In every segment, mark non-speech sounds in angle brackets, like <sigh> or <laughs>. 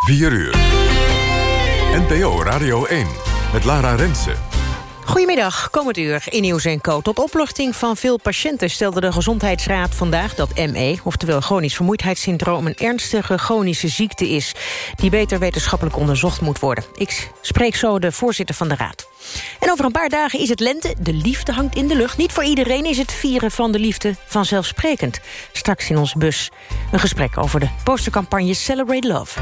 4 uur. NPO Radio 1 met Lara Rensen. Goedemiddag, komend uur in Nieuws en Co. Tot opluchting van veel patiënten stelde de Gezondheidsraad vandaag dat ME... oftewel chronisch vermoeidheidssyndroom een ernstige chronische ziekte is... die beter wetenschappelijk onderzocht moet worden. Ik spreek zo de voorzitter van de raad. En over een paar dagen is het lente, de liefde hangt in de lucht. Niet voor iedereen is het vieren van de liefde vanzelfsprekend. Straks in ons bus een gesprek over de postercampagne Celebrate Love.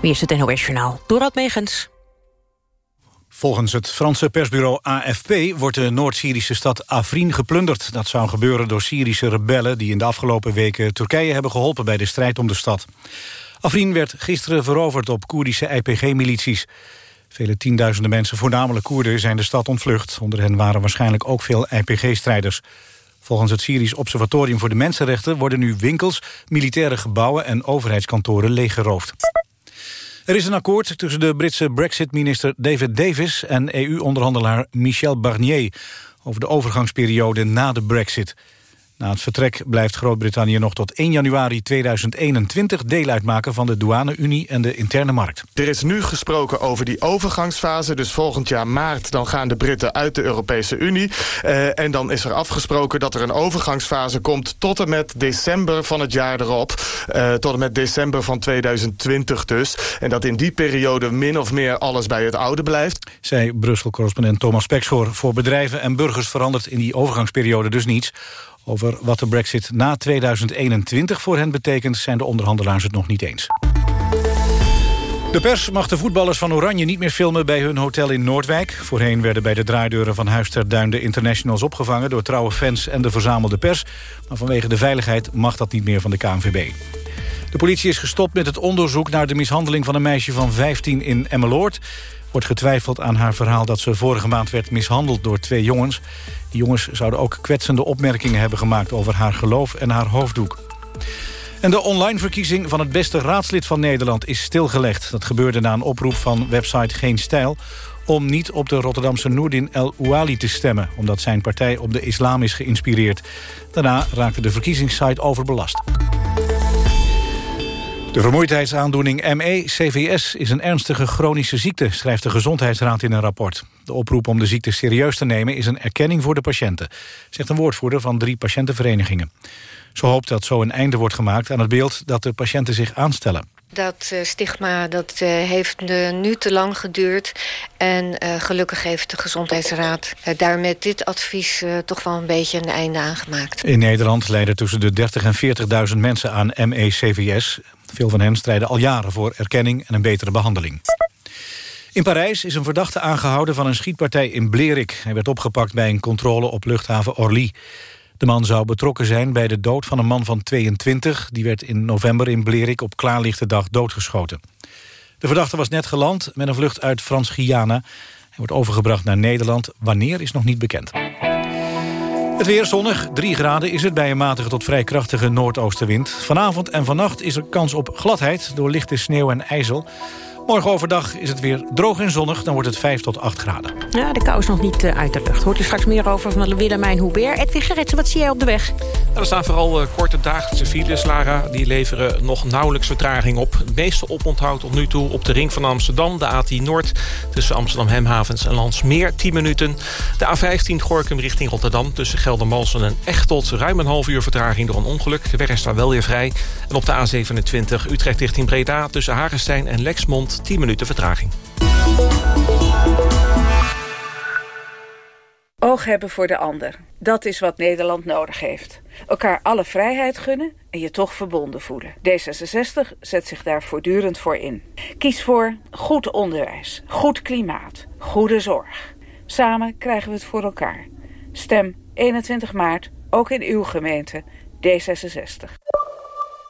Wie is het NOS Journaal? Dorad Megens. Volgens het Franse persbureau AFP wordt de Noord-Syrische stad Afrin geplunderd. Dat zou gebeuren door Syrische rebellen... die in de afgelopen weken Turkije hebben geholpen bij de strijd om de stad. Afrin werd gisteren veroverd op Koerdische IPG-milities. Vele tienduizenden mensen, voornamelijk Koerden, zijn de stad ontvlucht. Onder hen waren waarschijnlijk ook veel IPG-strijders. Volgens het Syrisch Observatorium voor de Mensenrechten... worden nu winkels, militaire gebouwen en overheidskantoren leeggeroofd. Er is een akkoord tussen de Britse Brexit-minister David Davis... en EU-onderhandelaar Michel Barnier over de overgangsperiode na de Brexit. Na het vertrek blijft Groot-Brittannië nog tot 1 januari 2021 deel uitmaken van de douane-unie en de interne markt. Er is nu gesproken over die overgangsfase. Dus volgend jaar maart dan gaan de Britten uit de Europese Unie. Uh, en dan is er afgesproken dat er een overgangsfase komt tot en met december van het jaar erop. Uh, tot en met december van 2020 dus. En dat in die periode min of meer alles bij het oude blijft. Zei Brussel-correspondent Thomas Pekschoor. Voor bedrijven en burgers verandert in die overgangsperiode dus niets. Over wat de brexit na 2021 voor hen betekent... zijn de onderhandelaars het nog niet eens. De pers mag de voetballers van Oranje niet meer filmen bij hun hotel in Noordwijk. Voorheen werden bij de draaideuren van Huis ter Duin de internationals opgevangen... door trouwe fans en de verzamelde pers. Maar vanwege de veiligheid mag dat niet meer van de KNVB. De politie is gestopt met het onderzoek naar de mishandeling van een meisje van 15 in Emmeloord. Wordt getwijfeld aan haar verhaal dat ze vorige maand werd mishandeld door twee jongens. Die jongens zouden ook kwetsende opmerkingen hebben gemaakt over haar geloof en haar hoofddoek. En de online verkiezing van het beste raadslid van Nederland is stilgelegd. Dat gebeurde na een oproep van website Geen Stijl om niet op de Rotterdamse Noordin El Ouali te stemmen... omdat zijn partij op de islam is geïnspireerd. Daarna raakte de verkiezingssite overbelast. De vermoeidheidsaandoening ME-CVS is een ernstige chronische ziekte... schrijft de Gezondheidsraad in een rapport. De oproep om de ziekte serieus te nemen is een erkenning voor de patiënten... zegt een woordvoerder van drie patiëntenverenigingen. Ze hoopt dat zo een einde wordt gemaakt aan het beeld dat de patiënten zich aanstellen. Dat uh, stigma dat, uh, heeft uh, nu te lang geduurd. En gelukkig heeft de Gezondheidsraad daar met dit advies toch wel een beetje een einde aan gemaakt. In Nederland lijden tussen de 30 en 40.000 mensen aan ME-CVS. Veel van hen strijden al jaren voor erkenning en een betere behandeling. In Parijs is een verdachte aangehouden van een schietpartij in Blerik. Hij werd opgepakt bij een controle op luchthaven Orly. De man zou betrokken zijn bij de dood van een man van 22. Die werd in november in Blerik op klaarlichte dag doodgeschoten. De verdachte was net geland met een vlucht uit Frans-Guyana. Hij wordt overgebracht naar Nederland. Wanneer is nog niet bekend. Het weer zonnig, 3 graden is het bij een matige tot vrij krachtige noordoostenwind. Vanavond en vannacht is er kans op gladheid door lichte sneeuw en ijzel. Morgen overdag is het weer droog en zonnig. Dan wordt het 5 tot 8 graden. Ja, de kou is nog niet uh, uit de lucht. Hoort u straks meer over van Willemijn Hubert. Edwin Gerritsen, wat zie jij op de weg? er staan vooral uh, korte dagelijkse files, Lara. Die leveren nog nauwelijks vertraging op. Het meeste oponthoud tot nu toe op de ring van Amsterdam. De A10 Noord tussen Amsterdam Hemhavens en Landsmeer. 10 minuten. De A15 Gorkum richting Rotterdam. Tussen Geldermalsen en Echtelt. Ruim een half uur vertraging door een ongeluk. De weg is daar wel weer vrij. En op de A27 Utrecht richting Breda. Tussen Hagenstein en Lexmond 10 minuten vertraging. Oog hebben voor de ander. Dat is wat Nederland nodig heeft. Elkaar alle vrijheid gunnen en je toch verbonden voelen. D66 zet zich daar voortdurend voor in. Kies voor goed onderwijs, goed klimaat, goede zorg. Samen krijgen we het voor elkaar. Stem 21 maart, ook in uw gemeente, D66.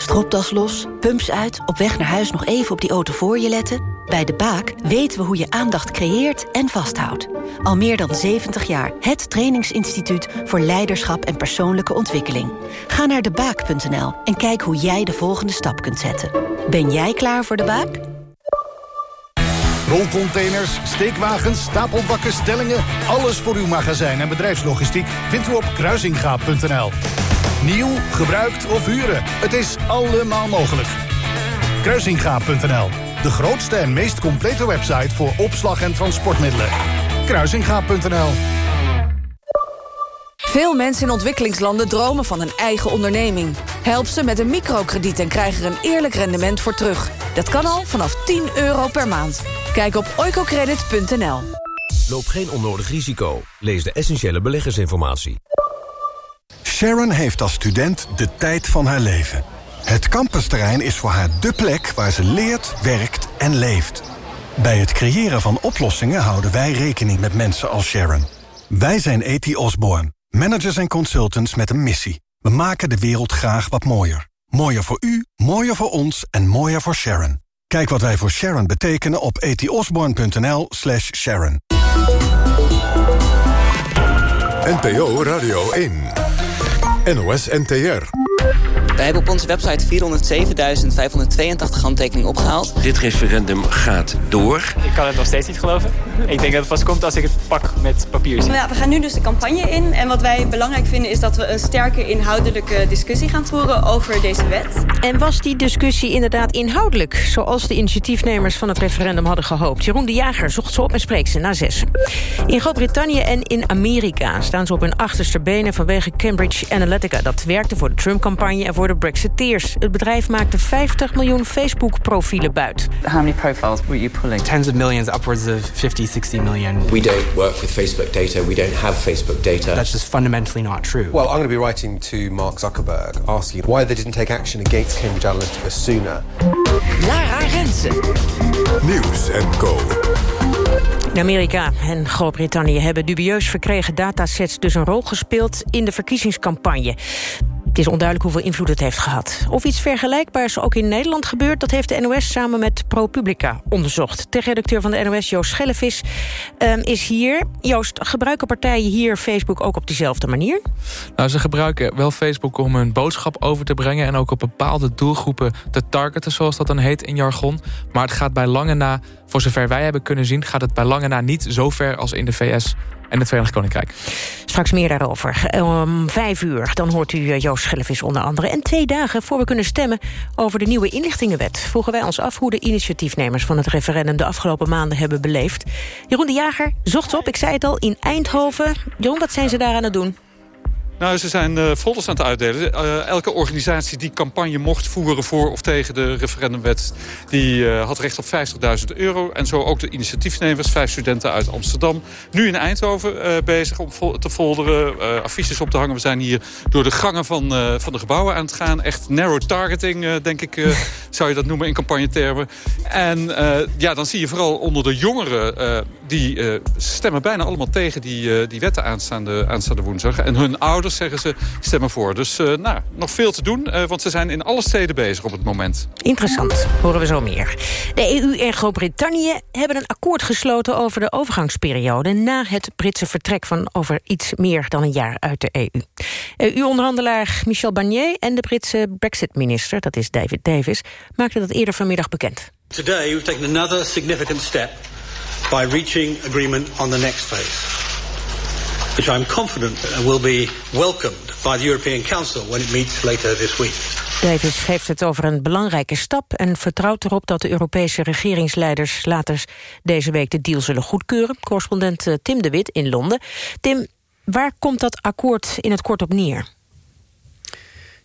Stropdas los, pumps uit, op weg naar huis nog even op die auto voor je letten... Bij De Baak weten we hoe je aandacht creëert en vasthoudt. Al meer dan 70 jaar het trainingsinstituut voor leiderschap en persoonlijke ontwikkeling. Ga naar debaak.nl en kijk hoe jij de volgende stap kunt zetten. Ben jij klaar voor De Baak? Rolcontainers, steekwagens, stapelbakken, stellingen... alles voor uw magazijn en bedrijfslogistiek vindt u op kruisingaap.nl. Nieuw, gebruikt of huren, het is allemaal mogelijk. Kruisingaap.nl, de grootste en meest complete website... voor opslag en transportmiddelen. Kruisingaap.nl Veel mensen in ontwikkelingslanden dromen van een eigen onderneming. Help ze met een microkrediet en krijg er een eerlijk rendement voor terug. Dat kan al vanaf 10 euro per maand. Kijk op oicocredit.nl. Loop geen onnodig risico. Lees de essentiële beleggersinformatie. Sharon heeft als student de tijd van haar leven. Het campusterrein is voor haar dé plek waar ze leert, werkt en leeft. Bij het creëren van oplossingen houden wij rekening met mensen als Sharon. Wij zijn E.T. Osborne, managers en consultants met een missie. We maken de wereld graag wat mooier. Mooier voor u, mooier voor ons en mooier voor Sharon. Kijk wat wij voor Sharon betekenen op etiosborn.nl slash Sharon. NPO Radio 1. NOS NTR. Wij hebben op onze website 407.582 handtekeningen opgehaald. Dit referendum gaat door. Ik kan het nog steeds niet geloven. Ik denk dat het pas komt als ik het pak met papier zie. Nou, we gaan nu dus de campagne in. En wat wij belangrijk vinden is dat we een sterke inhoudelijke discussie gaan voeren over deze wet. En was die discussie inderdaad inhoudelijk... zoals de initiatiefnemers van het referendum hadden gehoopt? Jeroen de Jager zocht ze op en spreekt ze na zes. In Groot-Brittannië en in Amerika staan ze op hun achterste benen... vanwege Cambridge Analytica. Dat werkte voor de Trump-campagne en voor de Brexiteers. Het bedrijf maakte 50 miljoen Facebook-profielen buit. How many profiles were you pulling? Tens of millions, upwards of 50, 60 million. We don't work with Facebook data. We don't have Facebook data. That's just fundamentally not true. Well, I'm going to be writing to Mark Zuckerberg asking why they didn't take action against Cambridge Analytica sooner. Lara Rensen. Nieuws en Co. In Amerika en Groot-Brittannië hebben dubieus verkregen datasets dus een rol gespeeld in de verkiezingscampagne. Het is onduidelijk hoeveel invloed het heeft gehad. Of iets vergelijkbaars ook in Nederland gebeurt... dat heeft de NOS samen met ProPublica onderzocht. De redacteur van de NOS, Joost Schellevis, um, is hier. Joost, gebruiken partijen hier Facebook ook op diezelfde manier? Nou, ze gebruiken wel Facebook om hun boodschap over te brengen... en ook op bepaalde doelgroepen te targeten, zoals dat dan heet in jargon. Maar het gaat bij lange na, voor zover wij hebben kunnen zien... gaat het bij lange na niet zo ver als in de VS en het Verenigd Koninkrijk. Straks meer daarover. Om vijf uur dan hoort u Joost Schellevis onder andere. En twee dagen voor we kunnen stemmen over de nieuwe inlichtingenwet... vroegen wij ons af hoe de initiatiefnemers van het referendum... de afgelopen maanden hebben beleefd. Jeroen de Jager zocht op, ik zei het al, in Eindhoven. Jeroen, wat zijn ze daar aan het doen? Nou, ze zijn uh, folders aan het uitdelen. Uh, elke organisatie die campagne mocht voeren voor of tegen de referendumwet... die uh, had recht op 50.000 euro. En zo ook de initiatiefnemers, vijf studenten uit Amsterdam. Nu in Eindhoven bezig om te folderen, affiches op te hangen. We zijn hier door de gangen van, van de gebouwen aan het gaan. Echt narrow targeting, denk ik, <laughs> zou je dat noemen in campagnetermen. En ja, dan zie je vooral onder de jongeren... die stemmen bijna allemaal tegen die, die wetten aanstaande, aanstaande woensdag. En hun ouders zeggen ze, stemmen voor. Dus uh, nou, nog veel te doen, uh, want ze zijn in alle steden bezig op het moment. Interessant, horen we zo meer. De EU en Groot-Brittannië hebben een akkoord gesloten... over de overgangsperiode na het Britse vertrek... van over iets meer dan een jaar uit de EU. EU-onderhandelaar Michel Barnier en de Britse Brexit-minister... dat is David Davis, maakten dat eerder vanmiddag bekend. Today we've taken another significant step... by reaching agreement on the next phase which I'm confident will be welcomed by the European Council when it meets later this week. Davis heeft het over een belangrijke stap en vertrouwt erop dat de Europese regeringsleiders later deze week de deal zullen goedkeuren. Correspondent eh, Tim de Wit in Londen. Tim, waar komt dat akkoord in het kort op neer?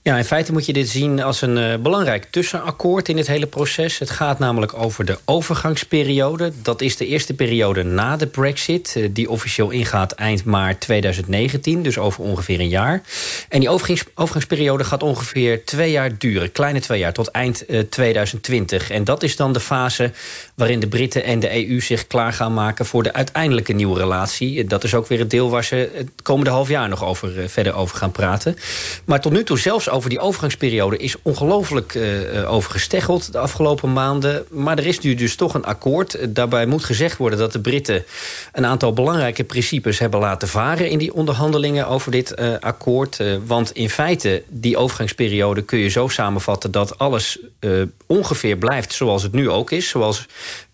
Ja, in feite moet je dit zien als een uh, belangrijk tussenakkoord in dit hele proces. Het gaat namelijk over de overgangsperiode. Dat is de eerste periode na de brexit... Uh, die officieel ingaat eind maart 2019, dus over ongeveer een jaar. En die overgangs overgangsperiode gaat ongeveer twee jaar duren. Kleine twee jaar, tot eind uh, 2020. En dat is dan de fase waarin de Britten en de EU zich klaar gaan maken... voor de uiteindelijke nieuwe relatie. Dat is ook weer het deel waar ze het komende half jaar nog over, verder over gaan praten. Maar tot nu toe zelfs over die overgangsperiode is ongelooflijk uh, over gesteggeld de afgelopen maanden. Maar er is nu dus toch een akkoord. Daarbij moet gezegd worden dat de Britten een aantal belangrijke principes hebben laten varen in die onderhandelingen over dit uh, akkoord. Want in feite, die overgangsperiode kun je zo samenvatten dat alles ongeveer blijft zoals het nu ook is. Zoals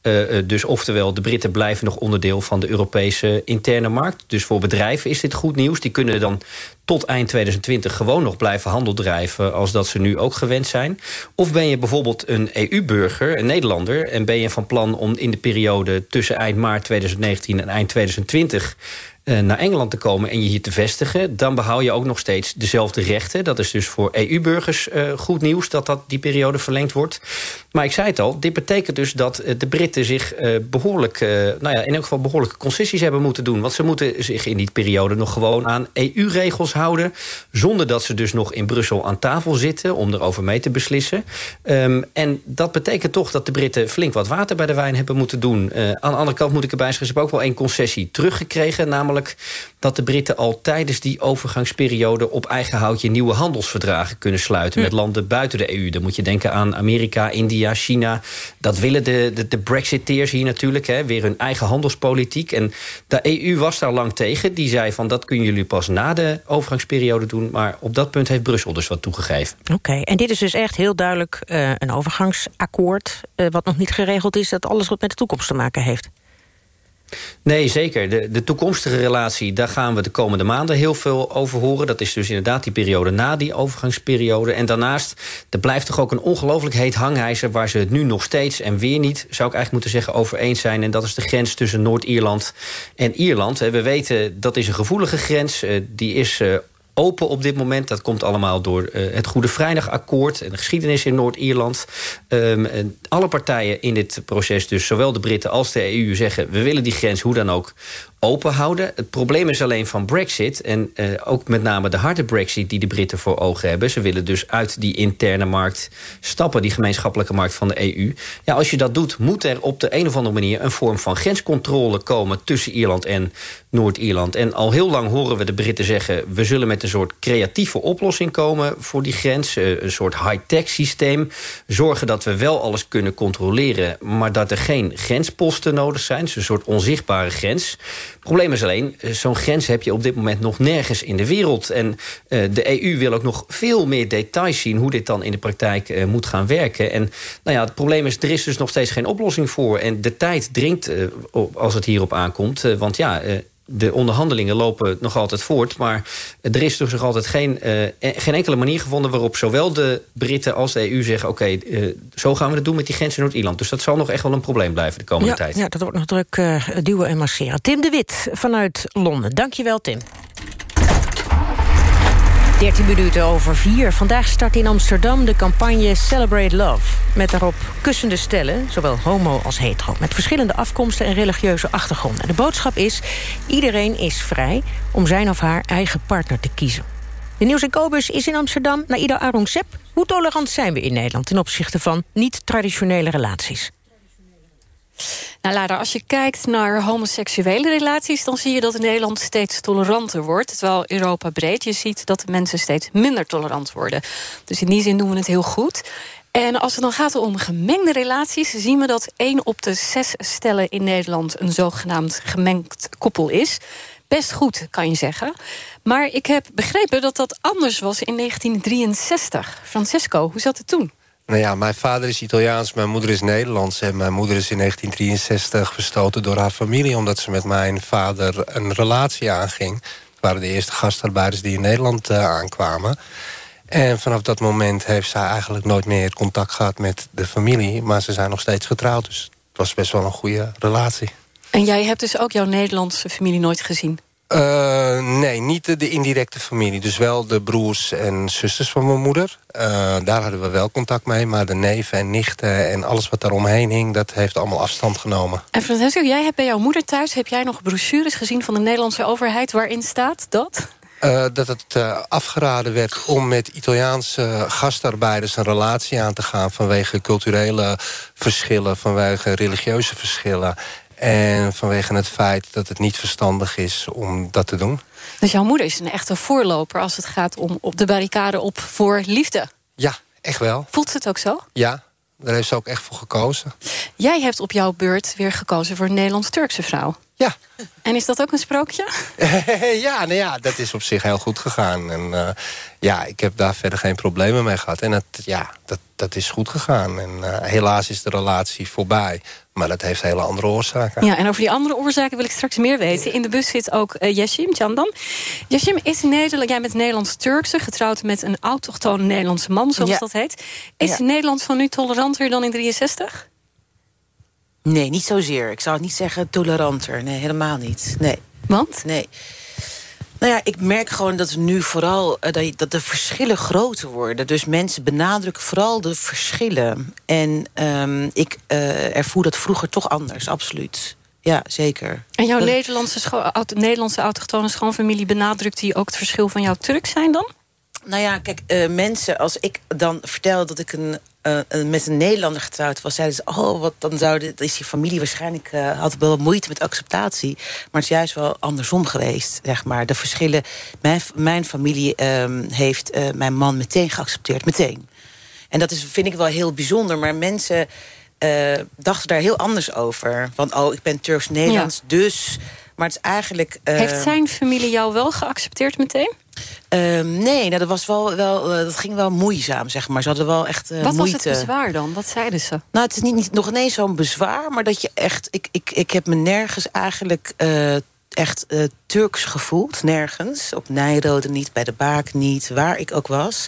uh, dus oftewel, de Britten blijven nog onderdeel van de Europese interne markt. Dus voor bedrijven is dit goed nieuws. Die kunnen dan tot eind 2020 gewoon nog blijven handel drijven... als dat ze nu ook gewend zijn. Of ben je bijvoorbeeld een EU-burger, een Nederlander... en ben je van plan om in de periode tussen eind maart 2019 en eind 2020 uh, naar Engeland te komen en je hier te vestigen... dan behoud je ook nog steeds dezelfde rechten. Dat is dus voor EU-burgers uh, goed nieuws dat, dat die periode verlengd wordt. Maar ik zei het al, dit betekent dus dat uh, de Britten zich behoorlijk... nou ja, in elk geval behoorlijke concessies hebben moeten doen. Want ze moeten zich in die periode nog gewoon aan EU-regels houden... zonder dat ze dus nog in Brussel aan tafel zitten... om erover mee te beslissen. Um, en dat betekent toch dat de Britten flink wat water bij de wijn hebben moeten doen. aan de andere kant moet ik erbij zeggen... ze hebben ook wel één concessie teruggekregen... namelijk dat de Britten al tijdens die overgangsperiode... op eigen houtje nieuwe handelsverdragen kunnen sluiten... Hm. met landen buiten de EU. Dan moet je denken aan Amerika, India, China. Dat willen de, de, de Brexiteers hier natuurlijk. Hè, weer hun eigen handelspolitiek. En de EU was daar lang tegen. Die zei van dat kunnen jullie pas na de overgangsperiode doen. Maar op dat punt heeft Brussel dus wat toegegeven. Oké, en dit is dus echt heel duidelijk uh, een overgangsakkoord... Uh, wat nog niet geregeld is, dat alles wat met de toekomst te maken heeft. Nee, zeker. De, de toekomstige relatie, daar gaan we de komende maanden heel veel over horen. Dat is dus inderdaad die periode na die overgangsperiode. En daarnaast, er blijft toch ook een ongelooflijk heet hangijzer... waar ze het nu nog steeds en weer niet, zou ik eigenlijk moeten zeggen, over eens zijn. En dat is de grens tussen Noord-Ierland en Ierland. We weten, dat is een gevoelige grens. Eh, die is eh, open op dit moment. Dat komt allemaal door uh, het Goede Vrijdagakkoord... en de geschiedenis in Noord-Ierland. Um, alle partijen in dit proces, dus zowel de Britten als de EU... zeggen, we willen die grens hoe dan ook open houden. Het probleem is alleen van Brexit... en uh, ook met name de harde Brexit die de Britten voor ogen hebben. Ze willen dus uit die interne markt stappen... die gemeenschappelijke markt van de EU. Ja, als je dat doet, moet er op de een of andere manier... een vorm van grenscontrole komen tussen Ierland en Noord-Ierland. En al heel lang horen we de Britten zeggen... we zullen met een soort creatieve oplossing komen voor die grens. Uh, een soort high-tech systeem. Zorgen dat we wel alles kunnen controleren... maar dat er geen grensposten nodig zijn. Dus een soort onzichtbare grens probleem is alleen, eh, zo'n grens heb je op dit moment nog nergens in de wereld. En uh, de EU wil ook nog veel meer details zien... hoe dit dan in de praktijk uh, moet gaan werken. En nou ja, het probleem is, er is dus nog steeds geen oplossing voor. En de tijd dringt als het hierop aankomt. want ja, de onderhandelingen lopen nog altijd voort. Maar er is dus nog altijd geen, uh, geen enkele manier gevonden... waarop zowel de Britten als de EU zeggen... oké, okay, uh, zo gaan we het doen met die grens in Noord-Ierland. Dus dat zal nog echt wel een probleem blijven de komende ja, tijd. Ja, dat wordt nog druk uh, duwen en masseren. Tim de Wit vanuit Londen. Dankjewel, Tim. 13 minuten over 4. Vandaag start in Amsterdam de campagne Celebrate Love. Met daarop kussende stellen, zowel homo als hetero... met verschillende afkomsten en religieuze achtergronden. De boodschap is, iedereen is vrij om zijn of haar eigen partner te kiezen. De Nieuws en Kobus is in Amsterdam. Naida Arongsep, hoe tolerant zijn we in Nederland... ten opzichte van niet-traditionele relaties? Nou, Lara, als je kijkt naar homoseksuele relaties... dan zie je dat Nederland steeds toleranter wordt. Terwijl Europa breed, je ziet dat de mensen steeds minder tolerant worden. Dus in die zin doen we het heel goed. En als het dan gaat om gemengde relaties... zien we dat één op de zes stellen in Nederland... een zogenaamd gemengd koppel is. Best goed, kan je zeggen. Maar ik heb begrepen dat dat anders was in 1963. Francesco, hoe zat het toen? Nou ja, mijn vader is Italiaans, mijn moeder is Nederlands. En mijn moeder is in 1963 verstoten door haar familie... omdat ze met mijn vader een relatie aanging. Het waren de eerste gastarbeiders die in Nederland uh, aankwamen. En vanaf dat moment heeft zij eigenlijk nooit meer contact gehad met de familie. Maar ze zijn nog steeds getrouwd, dus het was best wel een goede relatie. En jij hebt dus ook jouw Nederlandse familie nooit gezien? Uh, nee, niet de, de, indirecte familie. Dus wel de broers en zusters van mijn moeder. Uh, daar hadden we wel contact mee. Maar de neven en nichten en alles wat daaromheen hing... dat heeft allemaal afstand genomen. En Francesco, jij hebt bij jouw moeder thuis... heb jij nog brochures gezien van de Nederlandse overheid... waarin staat dat? Uh, dat het uh, afgeraden werd om met Italiaanse gastarbeiders een relatie aan te gaan... vanwege culturele verschillen, vanwege religieuze verschillen. En vanwege het feit dat het niet verstandig is om dat te doen. Dus jouw moeder is een echte voorloper als het gaat om op de barricade op voor liefde. Ja, echt wel. Voelt ze het ook zo? Ja, daar heeft ze ook echt voor gekozen. Jij hebt op jouw beurt weer gekozen voor een Nederlands-Turkse vrouw. Ja. En is dat ook een sprookje? <laughs> ja, nou ja, dat is op zich heel goed gegaan. En uh, ja, ik heb daar verder geen problemen mee gehad. En het, ja, dat, dat is goed gegaan. En uh, helaas is de relatie voorbij. Maar dat heeft hele andere oorzaken. Ja, en over die andere oorzaken wil ik straks meer weten. In de bus zit ook uh, Yashim Chandam. Yashim is Nederland, jij bent Nederlands-Turkse... getrouwd met een autochtone Nederlandse man, zoals Ja. dat heet. Is Ja. Nederland van nu toleranter dan in 63? Nee, niet zozeer. Ik zou het niet zeggen toleranter. Nee, helemaal niet. Nee. Want? Nee. Nou ja, ik merk gewoon dat nu vooral eh, dat, de verschillen groter worden. Dus mensen benadrukken vooral de verschillen. En ehm, ik eh ervoer dat vroeger toch anders, absoluut. Ja, zeker. En jouw Dat- Nederlandse, Nederlandse autochtone schoonfamilie... benadrukt die ook het verschil van jouw Turk zijn dan? Nou ja, kijk, eh, mensen, als ik dan vertel dat ik een, eh, een- met een Nederlander getrouwd was, zeiden ze: Oh, wat dan zou dit, is je familie waarschijnlijk eh, had wel moeite met acceptatie. Maar het is juist wel andersom geweest, zeg maar. De verschillen. Mijn, mijn familie ehm, heeft eh, mijn man meteen geaccepteerd, meteen. En dat is, vind ik wel heel bijzonder. Maar mensen eh, dachten daar heel anders over. Van, oh, ik ben Turks-Nederlands, dus. Maar het is eigenlijk. eh, Heeft zijn familie jou wel geaccepteerd meteen? Ehm, nee, nou, dat, was wel, wel, eh, dat ging wel moeizaam, zeg maar. Ze hadden wel echt eh, Wat moeite. was het bezwaar dan? Wat zeiden ze? Nou, het is niet, niet, nog ineens zo'n bezwaar, maar dat je echt... Ik, ik, ik heb me nergens eigenlijk eh, echt Turks gevoeld. Nergens. Op Nijrode niet, bij de Baak niet, waar ik ook was.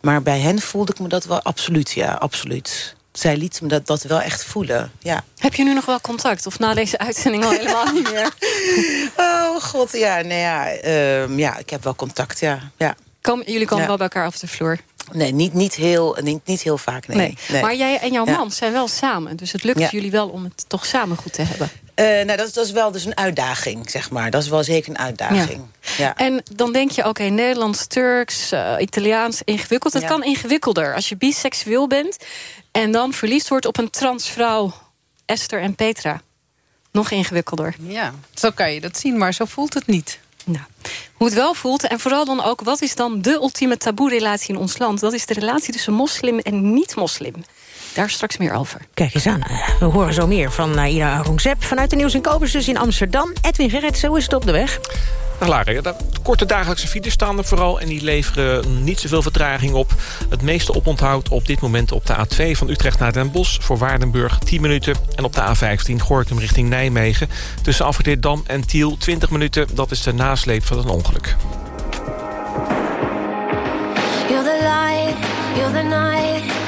Maar bij hen voelde ik me dat wel absoluut, ja, absoluut. Zij liet me dat, dat wel echt voelen, ja. Heb je nu nog wel contact? Of na deze uitzending al helemaal niet meer? <laughs> Oh god, ja, nee, ja, ehm, ja, ik heb wel contact, ja. ja. Kom, jullie komen Ja. wel bij elkaar af de vloer? Nee, niet, niet, heel, niet, niet heel vaak, nee. nee. Maar jij en jouw Ja. man zijn wel samen. Dus het lukt Ja. jullie wel om het toch samen goed te hebben. Eh, nou, dat is, dat is wel dus een uitdaging, zeg maar. Dat is wel zeker een uitdaging. Ja. En dan denk je, oké, Nederlands, Turks, eh, Italiaans, ingewikkeld. Het Ja. kan ingewikkelder als je biseksueel bent... en dan verliefd wordt op een transvrouw, Esther en Petra. Nog ingewikkelder. Ja, zo kan je dat zien, maar zo voelt het niet. Nou, hoe het wel voelt en vooral dan ook... wat is dan de ultieme taboe-relatie in ons land? Dat is de relatie tussen moslim en niet-moslim. Daar straks meer over. Kijk eens aan. We horen zo meer van Naira Aurangzeb. Vanuit de Nieuws en Kobus dus in Amsterdam. Edwin Gerrit, zo is het op de weg. Nou, Lara, ja, de korte dagelijkse files staan er vooral... en die leveren niet zoveel vertraging op. Het meeste oponthoud op dit moment op de A2 van Utrecht naar Den Bosch... voor Waardenburg 10 minuten. En op de A15 Gorkum richting Nijmegen. Tussen Afgedeerd Dam en Tiel 20 minuten. Dat is de nasleep van een ongeluk. You're the light, you're the night,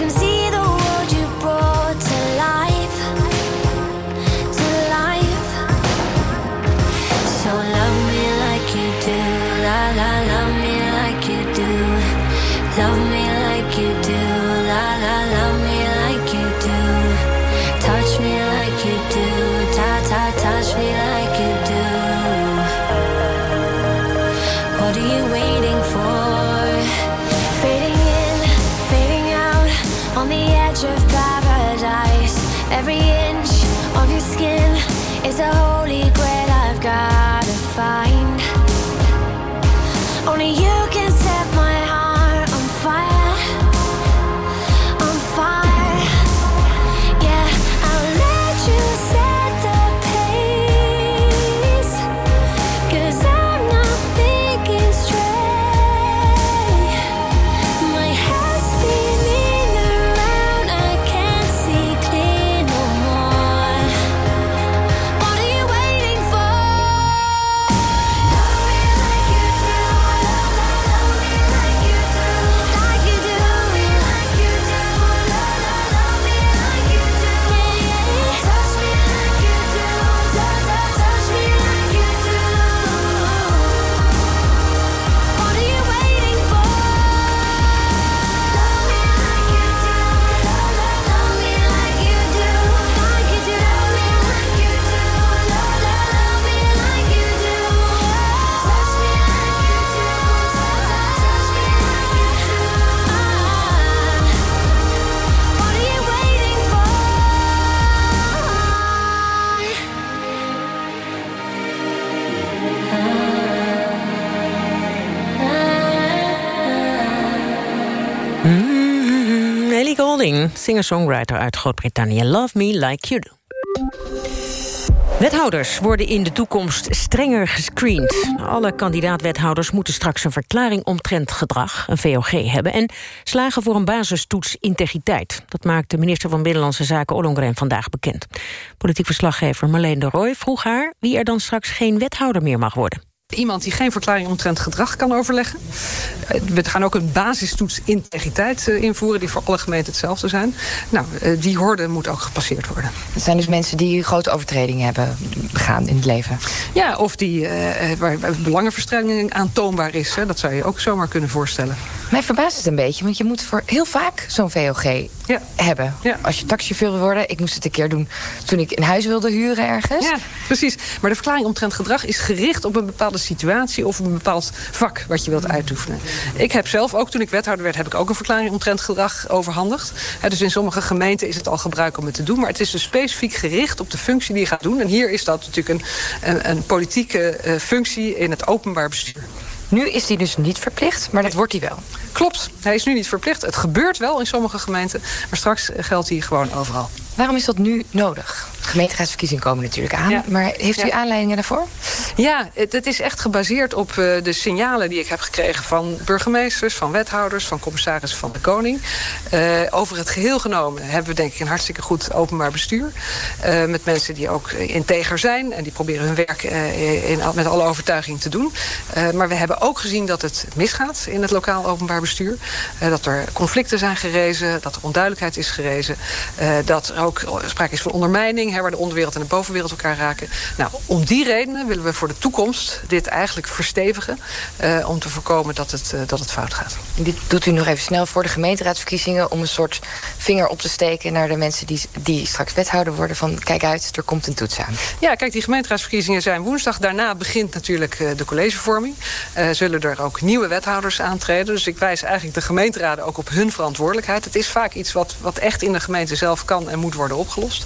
Can see Only you Singer-songwriter uit Groot-Brittannië. Love Me Like You Do. Wethouders worden in de toekomst strenger gescreend. Alle kandidaat-wethouders moeten straks een verklaring omtrent gedrag, een VOG, hebben... en slagen voor een basistoets integriteit. Dat maakt de minister van Binnenlandse Zaken Ollongren vandaag bekend. Politiek verslaggever Marleen de Rooij vroeg haar... wie er dan straks geen wethouder meer mag worden. Iemand die geen verklaring omtrent gedrag kan overleggen. Eh, We gaan ook een basistoets integriteit eh, invoeren... die voor alle gemeenten hetzelfde zijn. Nou, eh, die horde moet ook gepasseerd worden. Het zijn dus mensen die grote overtredingen hebben begaan in het leven. Ja, of die, waar, waar belangenverstrengeling aantoonbaar is. Hè, dat zou je ook zomaar kunnen voorstellen. Mij verbaast het een beetje, want je moet voor heel vaak zo'n VOG hebben. Als je taxichauffeur wil worden, ik moest het een keer doen toen ik een huis wilde huren ergens. Ja, precies. Maar de verklaring omtrent gedrag is gericht op een bepaalde situatie... of een bepaald vak wat je wilt uitoefenen. Ik heb zelf, ook toen ik wethouder werd... heb ik ook een verklaring omtrent gedrag overhandigd. Dus in sommige gemeenten is het al gebruik om het te doen. Maar het is dus specifiek gericht op de functie die je gaat doen. En hier is dat natuurlijk een, een, een politieke eh, functie in het openbaar bestuur. Nu is die dus niet verplicht, maar dat wordt hij wel. Klopt, hij is nu niet verplicht. Het gebeurt wel in sommige gemeenten, maar straks geldt hij gewoon overal. Waarom is dat nu nodig? Gemeenteraadsverkiezingen komen natuurlijk aan. Maar heeft u Ja. aanleidingen daarvoor? Ja, het, het is echt gebaseerd op eh, de signalen die ik heb gekregen van burgemeesters, van wethouders, van commissarissen van de Koning. Eh, over het geheel genomen hebben we denk ik een hartstikke goed openbaar bestuur. Eh, met mensen die ook integer zijn en die proberen hun werk in, met alle overtuiging te doen. Maar we hebben ook gezien dat het misgaat in het lokaal openbaar bestuur. Dat er conflicten zijn gerezen, dat er onduidelijkheid is gerezen. dat er ook sprake is van ondermijning, hè, waar de onderwereld en de bovenwereld elkaar raken. Nou, om die redenen willen we voor de toekomst dit eigenlijk verstevigen. eh, om te voorkomen dat het, eh, dat het fout gaat. Dit doet u nog even snel voor de gemeenteraadsverkiezingen... om een soort vinger op te steken naar de mensen die, die straks wethouder worden... van kijk uit, er komt een toets aan. Ja, kijk, die gemeenteraadsverkiezingen zijn woensdag. Daarna begint natuurlijk eh, de collegevorming. Zullen er ook nieuwe wethouders aantreden. Dus ik wijs eigenlijk de gemeenteraden ook op hun verantwoordelijkheid. Het is vaak iets wat, wat echt in de gemeente zelf kan en moet worden opgelost.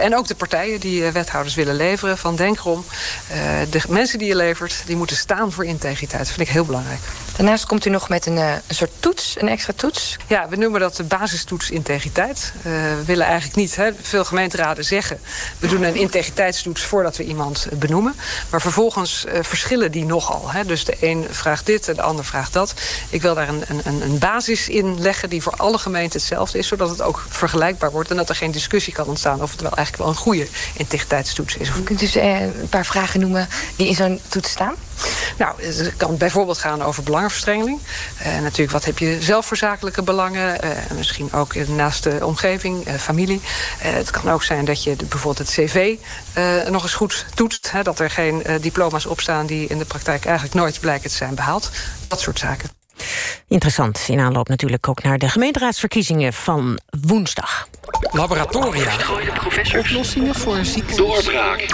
En ook de partijen die eh, wethouders willen leveren. Van denk erom, eh, de mensen die je levert... die moeten staan voor integriteit. Dat vind ik heel belangrijk. Daarnaast komt u nog met een, eh, een soort toets, een extra toets. Ja, we noemen dat de basistoets integriteit. Eh, we willen eigenlijk niet, hè, veel gemeenteraden zeggen... we doen een integriteitstoets voordat we iemand benoemen. Maar vervolgens eh, verschillen die nogal. Hè. Dus de een vraagt dit en de ander vraagt dat. Ik wil daar een, een, een basis in leggen die voor alle gemeenten hetzelfde is... zodat het ook vergelijkbaar wordt en dat er geen discussie kan ontstaan... of het wel eigenlijk wel een goede integriteitstoets is. Kunt u dus, een paar vragen noemen die in zo'n toets staan? Nou, het kan bijvoorbeeld gaan over belangenverstrengeling. Eh, natuurlijk, wat heb je zelf voor zakelijke belangen? Eh, misschien ook naast de omgeving, eh, familie. Het kan ook zijn dat je bijvoorbeeld het cv nog eens goed toetst. Hè, dat er geen diploma's opstaan die in de praktijk eigenlijk nooit blijken te zijn behaald. Dat soort zaken. Interessant, in aanloop natuurlijk ook naar de gemeenteraadsverkiezingen van woensdag. Laboratoria. Oplossingen voor ziektes. Doorbraak.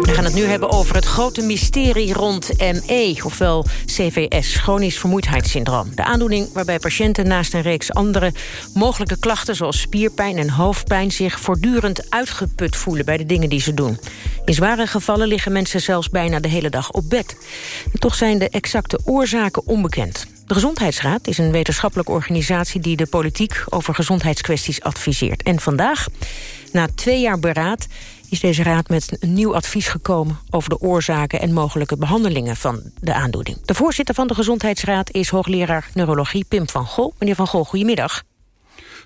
We gaan het nu hebben over het grote mysterie rond ME, ofwel CVS, chronisch vermoeidheidssyndroom. De aandoening waarbij patiënten naast een reeks andere mogelijke klachten... zoals spierpijn en hoofdpijn zich voortdurend uitgeput voelen bij de dingen die ze doen. In zware gevallen liggen mensen zelfs bijna de hele dag op bed. En toch zijn de exacte oorzaken onbekend. De Gezondheidsraad is een wetenschappelijke organisatie... die de politiek over gezondheidskwesties adviseert. En vandaag, na twee jaar beraad is deze raad met een nieuw advies gekomen... over de oorzaken en mogelijke behandelingen van de aandoening. De voorzitter van de Gezondheidsraad is hoogleraar neurologie Pim van Gol. Meneer van Gol, goedemiddag.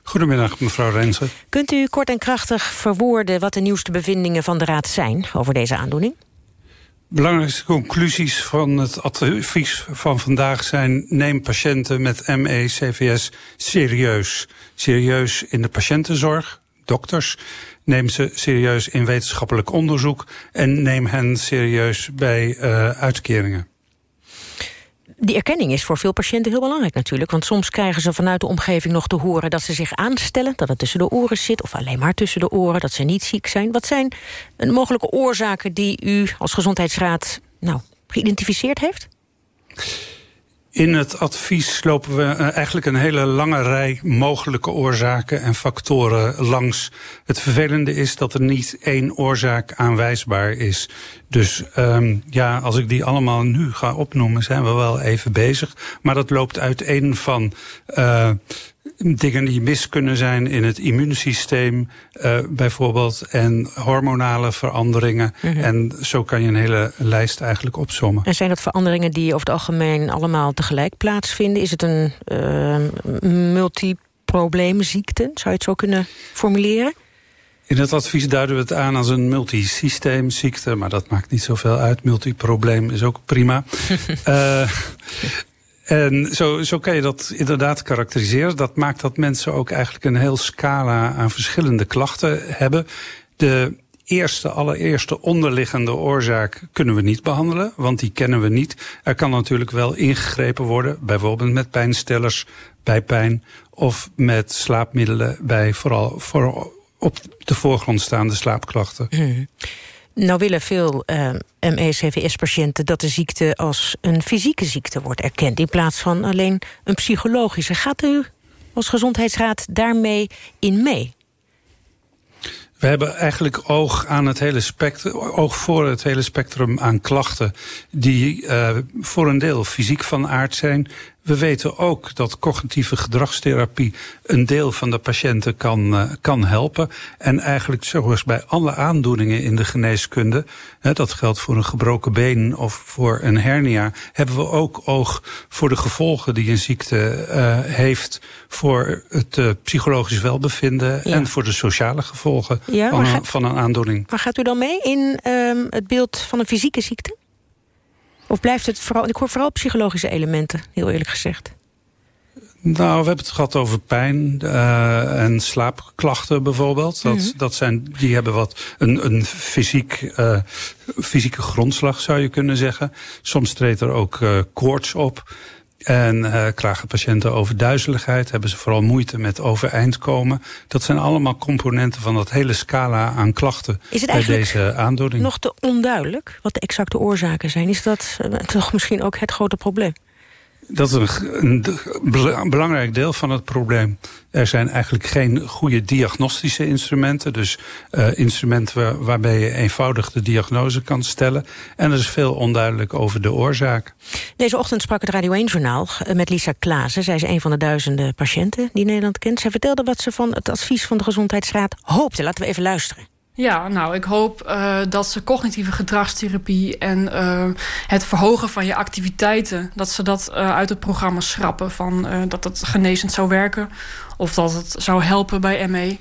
Goedemiddag, mevrouw Rensen. Kunt u kort en krachtig verwoorden wat de nieuwste bevindingen van de raad zijn... over deze aandoening? Belangrijkste conclusies van het advies van vandaag zijn... neem patiënten met ME, CVS serieus. Serieus in de patiëntenzorg, dokters. Neem ze serieus in wetenschappelijk onderzoek. En neem hen serieus bij uh, uitkeringen. Die erkenning is voor veel patiënten heel belangrijk natuurlijk. Want soms krijgen ze vanuit de omgeving nog te horen dat ze zich aanstellen. Dat het tussen de oren zit of alleen maar tussen de oren. Dat ze niet ziek zijn. Wat zijn mogelijke oorzaken die u als gezondheidsraad nou, geïdentificeerd heeft? In het advies lopen we eigenlijk een hele lange rij mogelijke oorzaken en factoren langs. Het vervelende is dat er niet één oorzaak aanwijsbaar is. Dus um, ja, als ik die allemaal nu ga opnoemen, zijn we wel even bezig. Maar dat loopt uiteen van uh, dingen die mis kunnen zijn in het immuunsysteem uh, bijvoorbeeld... en hormonale veranderingen. Mhm. En zo kan je een hele lijst eigenlijk opsommen. En zijn dat veranderingen die over het algemeen allemaal tegelijk plaatsvinden? Is het een uh, multiprobleemziekte? Zou je het zo kunnen formuleren? In het advies duiden we het aan als een multisysteemziekte... maar dat maakt niet zoveel uit. Multiprobleem is ook prima. uh, <laughs> en zo, zo kan je dat inderdaad karakteriseren. Dat maakt dat mensen ook eigenlijk een heel scala aan verschillende klachten hebben. De eerste, allereerste onderliggende oorzaak kunnen we niet behandelen, want die kennen we niet. Er kan natuurlijk wel ingegrepen worden, bijvoorbeeld met pijnstellers bij pijn of met slaapmiddelen bij vooral voor op de voorgrond staande slaapklachten. Mm. Nou willen veel uh, ME-CVS-patiënten dat de ziekte als een fysieke ziekte wordt erkend... in plaats van alleen een psychologische. Gaat u als gezondheidsraad daarmee in mee? We hebben eigenlijk oog, aan het hele spectrum, oog voor het hele spectrum aan klachten... die uh, voor een deel fysiek van aard zijn... We weten ook dat cognitieve gedragstherapie een deel van de patiënten kan, uh, kan helpen. En eigenlijk zoals bij alle aandoeningen in de geneeskunde, hè, dat geldt voor een gebroken been of voor een hernia, hebben we ook oog voor de gevolgen die een ziekte uh, heeft voor het uh, psychologisch welbevinden ja. en voor de sociale gevolgen ja, van, gaat, een, van een aandoening. Maar gaat u dan mee in um, het beeld van een fysieke ziekte? Of blijft het vooral... Ik hoor vooral psychologische elementen, heel eerlijk gezegd. Nou, we hebben het gehad over pijn uh, en slaapklachten bijvoorbeeld. Dat, mm -hmm. dat zijn, die hebben wat een, een fysiek, uh, fysieke grondslag, zou je kunnen zeggen. Soms treedt er ook uh, koorts op. En uh, klagen patiënten over duizeligheid, hebben ze vooral moeite met overeind komen. Dat zijn allemaal componenten van dat hele scala aan klachten Is het bij deze aandoening. nog te onduidelijk wat de exacte oorzaken zijn? Is dat uh, toch misschien ook het grote probleem? Dat is een, een, belangrijk deel van het probleem. Er zijn eigenlijk geen goede diagnostische instrumenten. Dus uh, instrumenten waar, waarbij je eenvoudig de diagnose kan stellen. En er is veel onduidelijk over de oorzaak. Deze ochtend sprak het Radio 1-journaal met Lisa Klaassen. Zij is een van de duizenden patiënten die Nederland kent. Zij vertelde wat ze van het advies van de Gezondheidsraad hoopte. Laten we even luisteren. Ja, nou, ik hoop uh, dat ze cognitieve gedragstherapie en uh, het verhogen van je activiteiten, dat ze dat uh, uit het programma schrappen. Van dat het genezend zou werken of dat het zou helpen bij ME.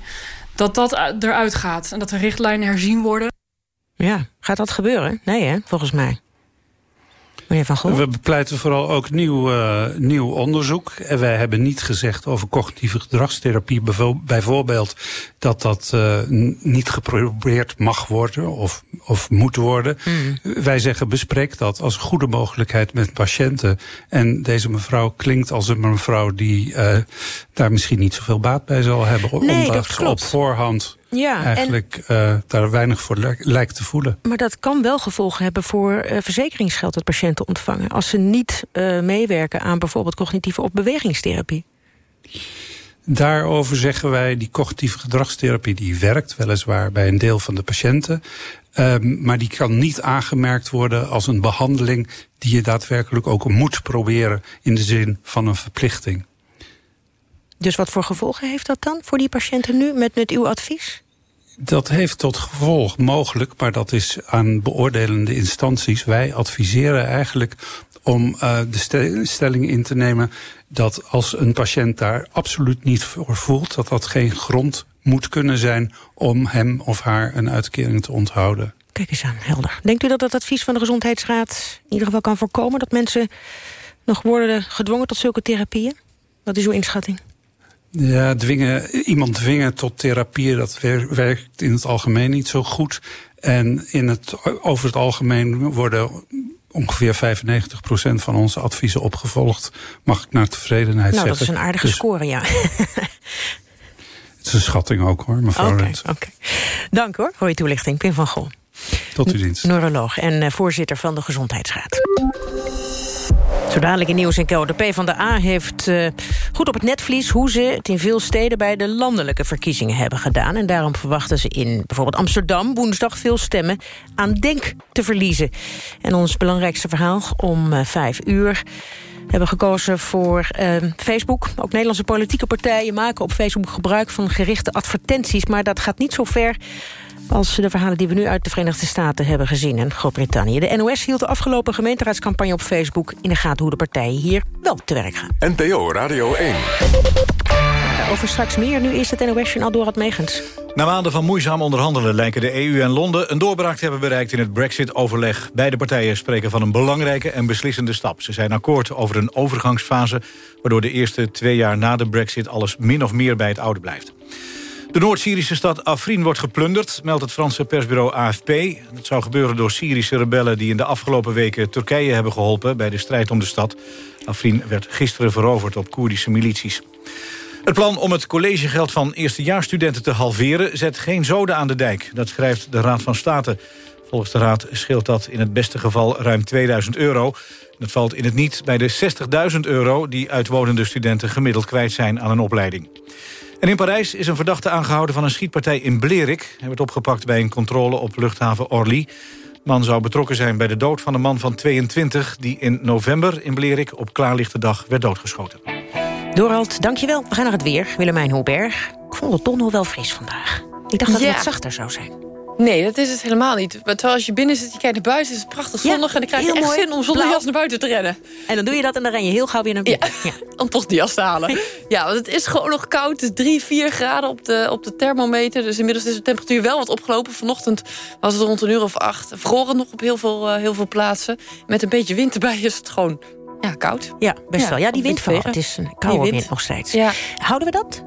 Dat dat eruit gaat en dat de richtlijnen herzien worden. Ja, gaat dat gebeuren? Nee, hè, volgens mij. Meneer Van Gogh? We bepleiten vooral ook nieuw, uh, nieuw onderzoek. En wij hebben niet gezegd over cognitieve gedragstherapie bijvoorbeeld... dat dat uh, niet geprobeerd mag worden of, of moet worden. Mm. Wij zeggen bespreek dat als goede mogelijkheid met patiënten. En deze mevrouw klinkt als een mevrouw die uh, daar misschien niet zoveel baat bij zal hebben. Nee, omdat ze op voorhand ja, eigenlijk en, uh, daar weinig voor lijkt te voelen. Maar dat kan wel gevolgen hebben voor uh, verzekeringsgeld dat patiënten ontvangen... als ze niet uh, meewerken aan bijvoorbeeld cognitieve of bewegingstherapie. Daarover zeggen wij, die cognitieve gedragstherapie die werkt weliswaar bij een deel van de patiënten. Um, maar die kan niet aangemerkt worden als een behandeling die je daadwerkelijk ook moet proberen in de zin van een verplichting. Dus wat voor gevolgen heeft dat dan voor die patiënten nu met, met uw advies? Dat heeft tot gevolg mogelijk, maar dat is aan beoordelende instanties. Wij adviseren eigenlijk om uh, de stelling in te nemen dat als een patiënt daar absoluut niet voor voelt, dat dat geen grond moet kunnen zijn om hem of haar een uitkering te onthouden. Kijk eens aan, helder. Denkt u dat dat advies van de Gezondheidsraad in ieder geval kan voorkomen dat mensen nog worden gedwongen tot zulke therapieën? Wat is uw inschatting? Ja, dwingen, iemand dwingen tot therapie, dat werkt in het algemeen niet zo goed. En in het, over het algemeen worden ongeveer 95% van onze adviezen opgevolgd. Mag ik naar tevredenheid nou, zeggen. dat is een aardige dus, score, ja. het is een schatting ook hoor, mevrouw Oké, okay, oké. Okay. Dank hoor, voor je toelichting. Pim van Gol. Tot uw dienst. Neuroloog en uh, voorzitter van de Gezondheidsraad. Zo dadelijk in Nieuws en Co. De PvdA heeft uh, goed op het netvlies hoe ze het in veel steden bij de landelijke verkiezingen hebben gedaan. En daarom verwachten ze in bijvoorbeeld Amsterdam woensdag veel stemmen aan Denk te verliezen. En ons belangrijkste verhaal om uh, vijf uur. Hebben gekozen voor uh, Facebook. Ook Nederlandse politieke partijen maken op Facebook gebruik van gerichte advertenties. Maar dat gaat niet zo ver als de verhalen die we nu uit de Verenigde Staten hebben gezien en Groot-Brittannië. De NOS hield de afgelopen gemeenteraadscampagne op Facebook in de gaten hoe de partijen hier wel te werk gaan. NPO Radio 1. Over straks meer, nu is het NOS-journaal Dorad Megens. Na maanden van moeizaam onderhandelen lijken de EU en Londen... een doorbraak te hebben bereikt in het brexit-overleg. Beide partijen spreken van een belangrijke en beslissende stap. Ze zijn akkoord over een overgangsfase... waardoor de eerste twee jaar na de brexit alles min of meer bij het oude blijft. De Noord-Syrische stad Afrin wordt geplunderd, meldt het Franse persbureau AFP. Dat zou gebeuren door Syrische rebellen die in de afgelopen weken Turkije hebben geholpen bij de strijd om de stad. Afrin werd gisteren veroverd op Koerdische milities. Het plan om het collegegeld van eerstejaarsstudenten te halveren... zet geen zoden aan de dijk, dat schrijft de Raad van State. Volgens de Raad scheelt dat in het beste geval ruim 2000 euro. Dat valt in het niet bij de 60.000 euro... die uitwonende studenten gemiddeld kwijt zijn aan een opleiding. En in Parijs is een verdachte aangehouden van een schietpartij in Blerik. Hij werd opgepakt bij een controle op luchthaven Orly. Man zou betrokken zijn bij de dood van een man van 22... die in november in Blerik op klaarlichte dag werd doodgeschoten. Dorald, dankjewel. We gaan naar het weer. Willemijn Hoeberg. Ik vond het toch nog wel fris vandaag. Ik dacht dat het Ja. wat zachter zou zijn. Nee, dat is het helemaal niet. Maar Terwijl als je binnen zit, je kijkt naar buiten, is het prachtig zonnig... en dan krijg je echt mooi. zin om zonder jas naar buiten te rennen. En dan doe je dat en dan ren je heel gauw weer naar binnen. Ja, <laughs> om toch die jas te halen. <laughs> Ja, want het is gewoon nog koud. Het is 3, 4 graden op de, op de thermometer. Dus inmiddels is de temperatuur wel wat opgelopen. Vanochtend was het rond een uur of acht. Vroren nog op heel veel, eh, heel veel plaatsen. Met een beetje wind erbij is het gewoon ja, koud. Ja, best wel. Ja, die wind tegen. Het is een koude wind. wind nog steeds. Ja. Houden we dat?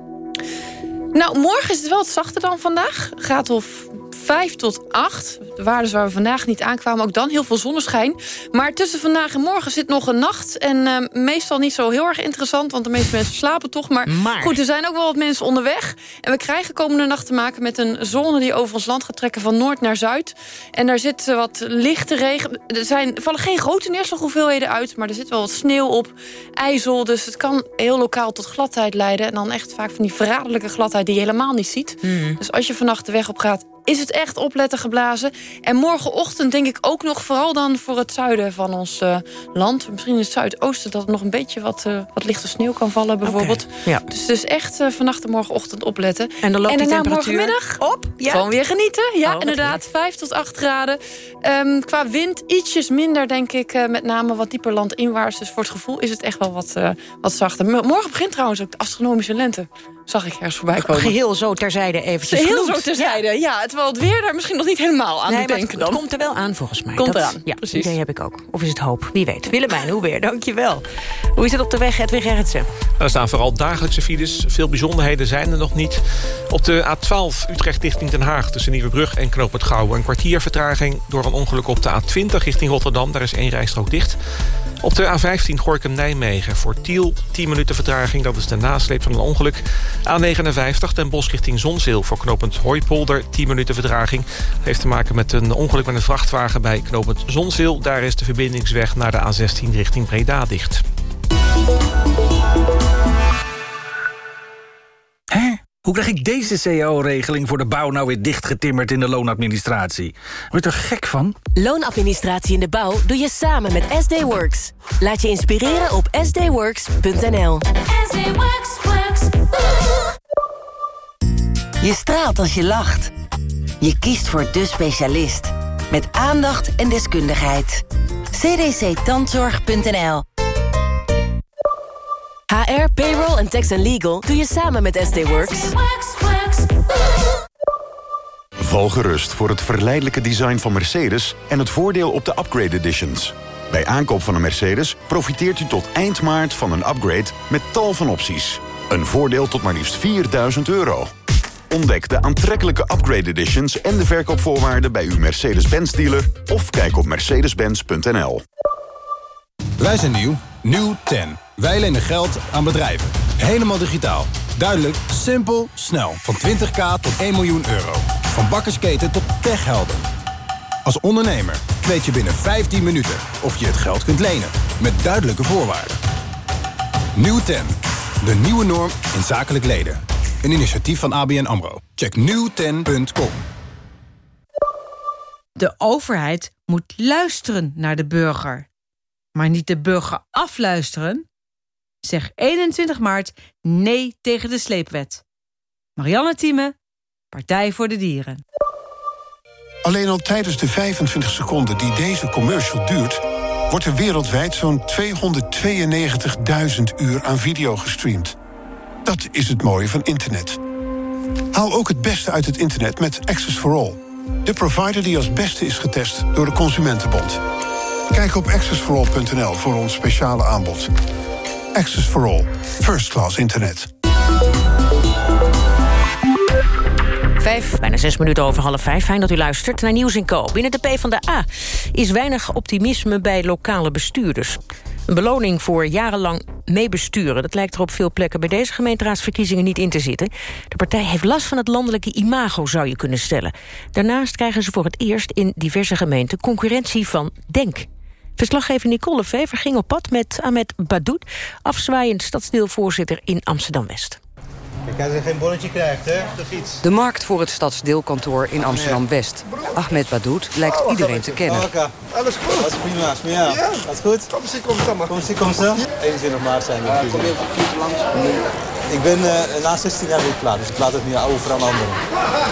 Nou, morgen is het wel wat zachter dan vandaag. Gaat of 5 tot 8. De waarden waar we vandaag niet aankwamen. Ook dan heel veel zonneschijn. Maar tussen vandaag en morgen zit nog een nacht. En eh, meestal niet zo heel erg interessant. Want de meeste mensen slapen toch. Maar, Maar. goed, er zijn ook wel wat mensen onderweg. En we krijgen komende nacht te maken met een zone... die over ons land gaat trekken van noord naar zuid. En daar zit eh, wat lichte regen. Er zijn, er vallen geen grote neerslaghoeveelheden uit. Maar er zit wel wat sneeuw op. IJzel. Dus het kan heel lokaal tot gladheid leiden. En dan echt vaak van die verraderlijke gladheid die je helemaal niet ziet. Dus als je vannacht de weg op gaat, is het echt opletten geblazen. En morgenochtend denk ik ook nog vooral dan voor het zuiden van ons eh, land. Misschien in het zuidoosten dat er nog een beetje wat, eh, wat lichte sneeuw kan vallen bijvoorbeeld. Ja. Dus, dus echt eh, vannacht en morgenochtend opletten. En dan loopt daarna temperatuur morgenmiddag op? Ja. Gewoon weer genieten. Ja, Oh, inderdaad. 5 tot 8 graden. Ehm, qua wind ietsjes minder, denk ik. met name wat dieper landinwaarts. Dus voor het gevoel is het echt wel wat, wat zachter. Morgen begint trouwens ook de astronomische lente. Zag ik ergens voorbij komen. Geheel zo terzijde eventjes Heel genoemd. zo terzijde. Ja, terwijl het weer daar misschien nog niet helemaal aan Nee, denken het, dan. het komt er wel aan volgens mij. Komt Dat- eraan, Ja, precies. idee heb ik ook. Of is het hoop? Wie weet. Willemijn, hoe weer? Dankjewel. Hoe is het op de weg, Edwin Gerritsen? Er staan vooral dagelijkse files. Veel bijzonderheden zijn er nog niet. Op de A12 Utrecht richting Den Haag... tussen Nieuwebrug en Knoop het Gouwen. Een kwartier vertraging door een ongeluk op de A20 richting Rotterdam. Daar is één rijstrook dicht. Op de A15 Gorkum-Nijmegen voor Tiel 10 minuten vertraging. Dat is de nasleep van een ongeluk. A59 Den Bosch richting Zonzeel voor knooppunt Hooipolder 10 minuten vertraging. Heeft te maken met een ongeluk met een vrachtwagen bij knooppunt Zonzeel. Daar is de verbindingsweg naar de A16 richting Breda dicht. Hoe krijg ik deze cao-regeling voor de bouw nou weer dichtgetimmerd in de loonadministratie? Word je er gek van? Loonadministratie in de bouw doe je samen met SD Works. Laat je inspireren op sdworks.nl. Je straalt als je lacht. Je kiest voor de specialist. Met aandacht en deskundigheid. cdctandzorg.nl HR, payroll en tax and legal doe je samen met SD Works. Val gerust voor het verleidelijke design van Mercedes... en het voordeel op de upgrade editions. Bij aankoop van een Mercedes profiteert u tot eind maart van een upgrade... met tal van opties. Een voordeel tot maar liefst 4000 euro. Ontdek de aantrekkelijke upgrade editions en de verkoopvoorwaarden... bij uw Mercedes-Benz dealer of kijk op mercedes-benz.nl. Wij zijn nieuw, nieuw 10. Wij lenen geld aan bedrijven. Helemaal digitaal. Duidelijk, simpel, snel. Van 20k tot 1 miljoen euro. Van bakkersketen tot techhelden. Als ondernemer weet je binnen 15 minuten of je het geld kunt lenen. Met duidelijke voorwaarden. Nieuw 10. De nieuwe norm in zakelijk leden. Een initiatief van ABN AMRO. Check nieuw10.com. De overheid moet luisteren naar de burger. maar niet de burger afluisteren? Zeg 21 maart nee tegen de sleepwet. Marianne Thieme, Partij voor de Dieren. Alleen al tijdens de 25 seconden die deze commercial duurt... wordt er wereldwijd zo'n 292.000 uur aan video gestreamd. Dat is het mooie van internet. Haal ook het beste uit het internet met Access for All. De provider die als beste is getest door de Consumentenbond. Kijk op accessforall.nl voor ons speciale aanbod. Access for All. First class internet. Vijf, bijna zes minuten over half vijf. Fijn dat u luistert naar Nieuws in Co. Binnen de PvdA is weinig optimisme bij lokale bestuurders. Een beloning voor jarenlang meebesturen. Dat lijkt er op veel plekken bij deze gemeenteraadsverkiezingen niet in te zitten. De partij heeft last van het landelijke imago, zou je kunnen stellen. Daarnaast krijgen ze voor het eerst in diverse gemeenten concurrentie van Denk. Verslaggever Nicole Vever ging op pad met Ahmed Badoud... afzwaaiend stadsdeelvoorzitter in Amsterdam-West. Kijk, als je geen bonnetje krijgt, hè, op de fiets. De markt voor het stadsdeelkantoor in Amsterdam-West. Ahmed Badoud lijkt iedereen te kennen. Alles goed? Alles prima? Ja. Alles goed? Kom zie, kom maar. Kom zie, kom zo. 21 maart zijn we. kom even langs. Ik ben uh, na 16 jaar weer klaar, dus ik laat het nu over aan anderen.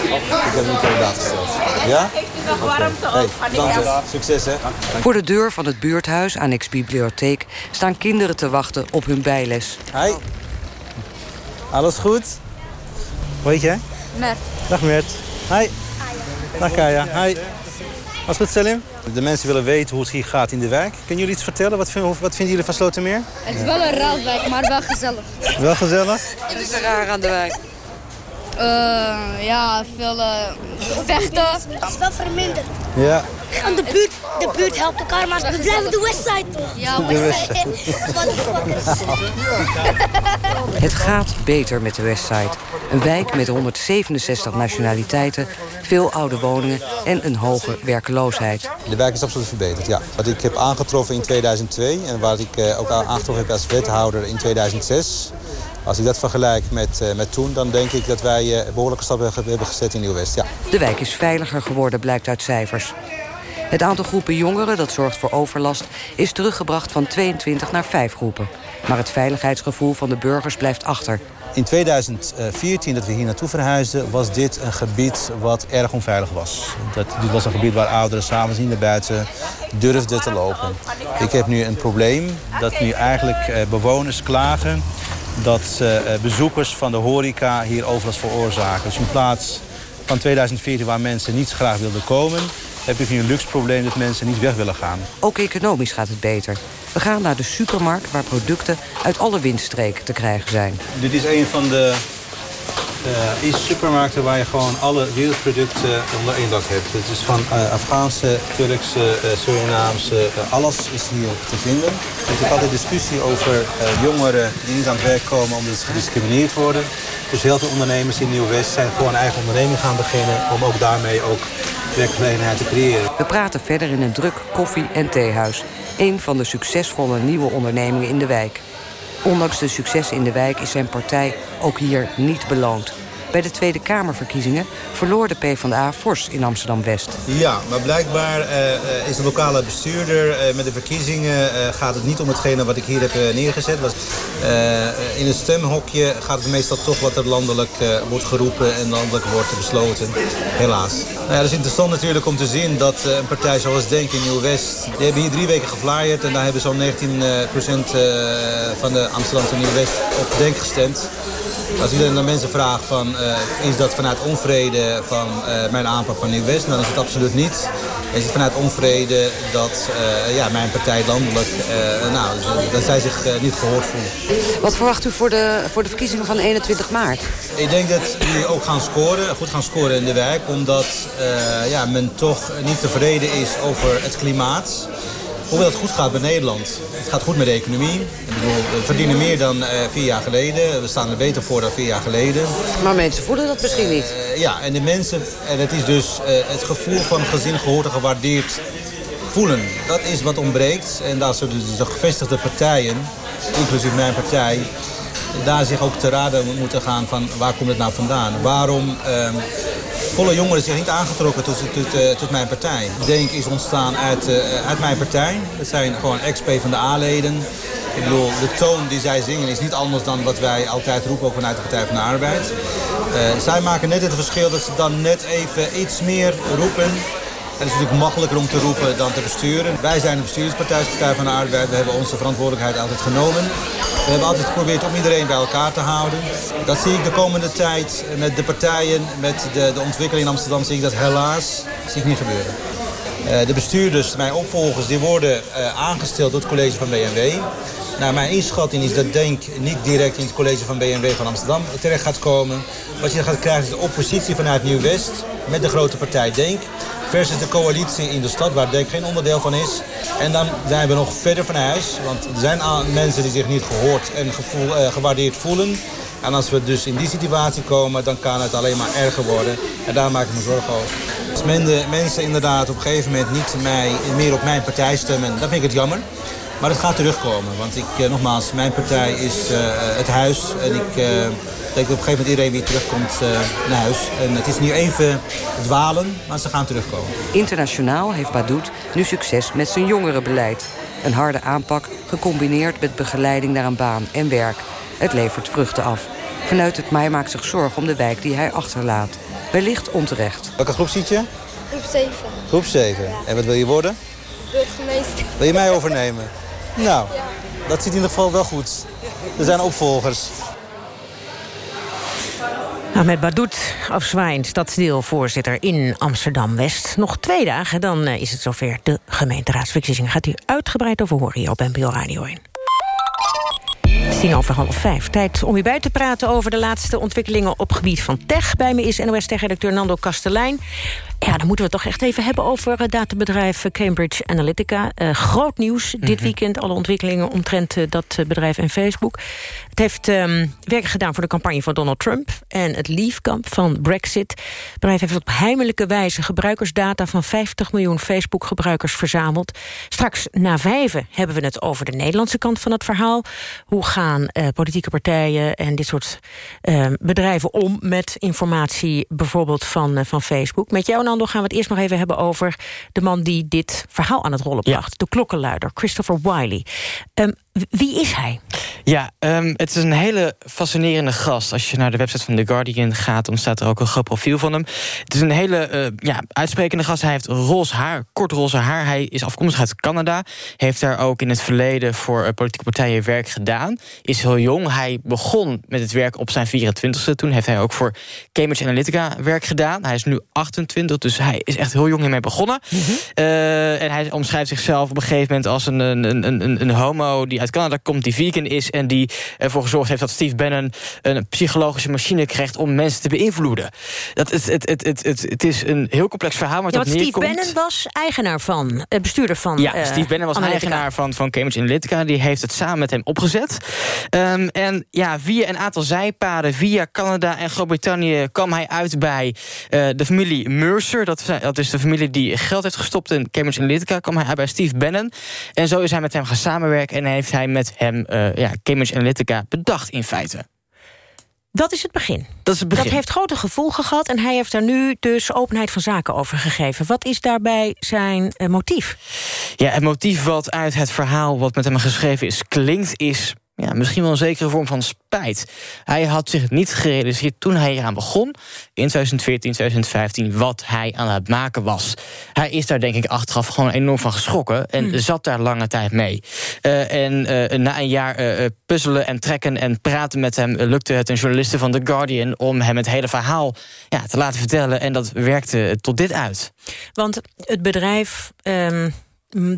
Ik heb nu kandidaat gesteld. Ja? Hey, dank je. Succes, hè. Voor de deur van het buurthuis, annex bibliotheek, staan kinderen te wachten op hun bijles. Hi. Alles goed? Hoe heet jij? Mert. Dag Mert. Hi. Dag Kaya. Hi. Alles goed Selim? De mensen willen weten hoe het hier gaat in de wijk. Kunnen jullie iets vertellen? Wat, vinden, wat vinden jullie van Slotermeer? Het is wel een raar wijk, maar wel gezellig. Wel gezellig? Wat is raar aan de wijk? Uh, ja, veel uh, vechten. Het is wel verminderd. Ja. En de buurt, de buurt helpt elkaar, maar we blijven de Westside toch? Ja, Westside. Het gaat beter met de Westside. Een wijk met 167 nationaliteiten, veel oude woningen en een hoge werkloosheid. De wijk is absoluut verbeterd, ja. Wat ik heb aangetroffen in 2002 en wat ik uh, ook aangetroffen heb als wethouder in 2006... Als ik dat vergelijk met, uh, met toen, dan denk ik dat wij uh, behoorlijke stappen hebben gezet in Nieuw-West. Ja. De wijk is veiliger geworden, blijkt uit cijfers. Het aantal groepen jongeren dat zorgt voor overlast... is teruggebracht van 22 naar 5 groepen. Maar het veiligheidsgevoel van de burgers blijft achter. In 2014, dat we hier naartoe verhuisden... was dit een gebied wat erg onveilig was. Dat, dit was een gebied waar ouderen s'avonds niet naar buiten durfden te lopen. Ik heb nu een probleem dat nu eigenlijk uh, bewoners klagen dat uh, bezoekers van de horeca hier overlast veroorzaken. Dus in plaats van 2014 waar mensen niet graag wilden komen... heb ik nu een luxe probleem dat mensen niet weg willen gaan. Ook economisch gaat het beter. We gaan naar de supermarkt waar producten uit alle windstreken te krijgen zijn. Dit is een van de uh, is supermarkten waar je gewoon alle wereldproducten onder één dak hebt. Het is van uh, Afghaanse, Turkse, uh, Surinaamse, alles is hier te vinden. Ik heb altijd discussie over jongeren die niet aan het werk komen omdat ze gediscrimineerd worden. Dus heel veel ondernemers in Nieuw-West zijn gewoon een eigen onderneming gaan beginnen om ook daarmee ook werkgelegenheid te creëren. We praten verder in een druk koffie- en theehuis. Een van de succesvolle nieuwe ondernemingen in de wijk. Ondanks de successen in de wijk is zijn partij ook hier niet beloond. Bij de Tweede Kamerverkiezingen verloor de PvdA fors in Amsterdam-West. Ja, maar blijkbaar uh, is de lokale bestuurder uh, met de verkiezingen... Gaat het niet om hetgene wat ik hier heb neergezet. Was, in het stemhokje gaat het meestal toch wat er landelijk wordt geroepen... en landelijk wordt besloten, helaas. Nou ja, dat is interessant natuurlijk om te zien dat een partij zoals Denk in Nieuw-West... die hebben hier drie weken geflyerd en daar hebben zo'n 19% van de Amsterdamse Nieuw-West op Denk gestemd. Als iedereen naar mensen vraagt van, is dat vanuit onvrede van uh, mijn aanpak van Nieuw-West, dan is het absoluut niet. Is het vanuit onvrede dat uh, ja, mijn partij landelijk, nou, dat zij zich niet gehoord voelen. Wat verwacht u voor de, voor de verkiezingen van 21 maart? Ik denk dat die ook gaan scoren, goed gaan scoren in de wijk, omdat ja, men toch niet tevreden is over het klimaat hoewel het goed gaat bij Nederland. Het gaat goed met de economie. Ik bedoel, we verdienen meer dan uh, vier jaar geleden. We staan er beter voor dan vier jaar geleden. Maar mensen voelen dat misschien niet. Uh, ja, en de mensen, en het is dus uh, het gevoel van gezien, gehoord en gewaardeerd voelen. Dat is wat ontbreekt. En daar zullen dus de gevestigde partijen, inclusief mijn partij, daar zich ook te raden moeten gaan van waar komt het nou vandaan. Waarom volle jongeren zich niet aangetrokken tot, tot, tot mijn partij. Denk is ontstaan uit, uit mijn partij. Dat zijn gewoon ex-PvdA-leden. Ik bedoel, de toon die zij zingen is niet anders dan wat wij altijd roepen, vanuit de Partij van de Arbeid. Uh, zij maken net het verschil dat ze dan net even iets meer roepen. Het is natuurlijk makkelijker om te roepen dan te besturen. Wij zijn de bestuurspartij, Partij van de Arbeid. We hebben onze verantwoordelijkheid altijd genomen. We hebben altijd geprobeerd om iedereen bij elkaar te houden. Dat zie ik de komende tijd met de partijen, met de, de ontwikkeling in Amsterdam... zie ik dat helaas ik niet gebeuren. Uh, de bestuurders, mijn opvolgers, die worden uh, aangesteld door het college van BMW. Nou, mijn inschatting is dat Denk niet direct in het college van BMW van Amsterdam terecht gaat komen. Wat je gaat krijgen is de oppositie vanuit Nieuw-West met de grote partij Denk. Versus de coalitie in de stad, waar Denk geen onderdeel van is. En dan zijn we nog verder van huis. Want er zijn mensen die zich niet gehoord en uh, gewaardeerd voelen. En als we dus in die situatie komen, dan kan het alleen maar erger worden. En daar maak ik me zorgen over. Als mensen inderdaad op een gegeven moment niet mij, meer op mijn partij stemmen, dan vind ik het jammer. Maar het gaat terugkomen. Want ik, eh, nogmaals, mijn partij is uh, het huis. En ik uh, denk dat op een gegeven moment iedereen weer terugkomt naar huis. En het is nu even dwalen, maar ze gaan terugkomen. Internationaal heeft Badoet nu succes met zijn jongerenbeleid. Een harde aanpak gecombineerd met begeleiding naar een baan en werk. Het levert vruchten af. Vanuit het MAI maakt zich zorgen om de wijk die hij achterlaat. Wellicht onterecht. Welke groep ziet je? Groep 7. Groep 7. En wat wil je worden? Burgemeester. Wil je mij overnemen? Nou, dat ziet in ieder geval wel goed. Er zijn opvolgers. Met Badoet Afzwijn, stadsdeelvoorzitter in Amsterdam-West. Nog twee dagen, dan eh, is het zover. De gemeenteraadsverkiezingen gaat u uitgebreid over horen hier op NPO Radio 1. Tien over half vijf. Tijd om u bij te praten over de laatste ontwikkelingen op gebied van tech. Bij me is NOS-tech-redacteur Nando Kastelein. Ja, dan moeten we het toch echt even hebben over het databedrijf Cambridge Analytica. Uh, groot nieuws dit mhm. weekend, alle ontwikkelingen omtrent uh, dat eh, bedrijf en Facebook. Het heeft um, werk gedaan voor de campagne van Donald Trump... en het Leave-kamp van Brexit. Het bedrijf heeft op heimelijke wijze gebruikersdata... van 50 miljoen Facebook-gebruikers verzameld. Straks na vijven hebben we het over de Nederlandse kant van het verhaal. Hoe gaan politieke partijen en dit soort ehm, bedrijven om... met informatie bijvoorbeeld van, van Facebook? Met jou Nando gaan we het eerst nog even hebben over... de man die dit verhaal aan het rollen bracht. De klokkenluider, Christopher Wiley. Um, wie is hij? Ja, um, het is een hele fascinerende gast. Als je naar de website van The Guardian gaat... dan staat er ook een groot profiel van hem. Het is een hele uh, ja, uitsprekende gast. Hij heeft roze haar, kort roze haar. Hij is afkomstig uit Canada. Heeft daar ook in het verleden voor uh, politieke partijen werk gedaan. Is heel jong. Hij begon met het werk op zijn 24e. Toen heeft hij ook voor Cambridge Analytica werk gedaan. Hij is nu 28, dus hij is echt heel jong hiermee begonnen. Mm -hmm. uh, en hij omschrijft zichzelf op een gegeven moment als een, een, een, een, een homo... die uit Canada komt, die vegan is... en die ervoor gezorgd heeft dat Steve Bannon een psychologische machine krijgt... om mensen te beïnvloeden. Dat, het, het, het, het, het, het is een heel complex verhaal, maar ja, dat Steve Bannon was eigenaar van, uh, bestuurder van Ja, uh, Steve Bannon was Analytica. eigenaar van, van Cambridge Analytica. Die heeft het samen met hem opgezet. Um, en ja, via een aantal zijpaden, via Canada en Groot-Brittannië... kwam hij uit bij uh, de familie Mercer. Dat, dat is de familie die geld heeft gestopt in Cambridge Analytica. kwam hij uit bij Steve Bannon. En zo is hij met hem gaan samenwerken... en heeft hij met hem uh, ja, Cambridge Analytica bedacht in feite. Dat is het begin. Dat, is het begin. dat heeft grote gevolgen gehad en hij heeft daar nu dus openheid van zaken over gegeven. Wat is daarbij zijn uh, motief? Ja, het motief wat uit het verhaal wat met hem geschreven is klinkt... is ja, misschien wel een zekere vorm van spijt. Hij had zich niet gerealiseerd toen hij eraan begon... in 2014, 2015, wat hij aan het maken was. Hij is daar denk ik achteraf gewoon enorm van geschrokken... en hmm. zat daar lange tijd mee. Uh, en uh, na een jaar uh, puzzelen en trekken en praten met hem... lukte het een journaliste van The Guardian... om hem het hele verhaal ja, te laten vertellen. En dat werkte tot dit uit. Want het bedrijf... Um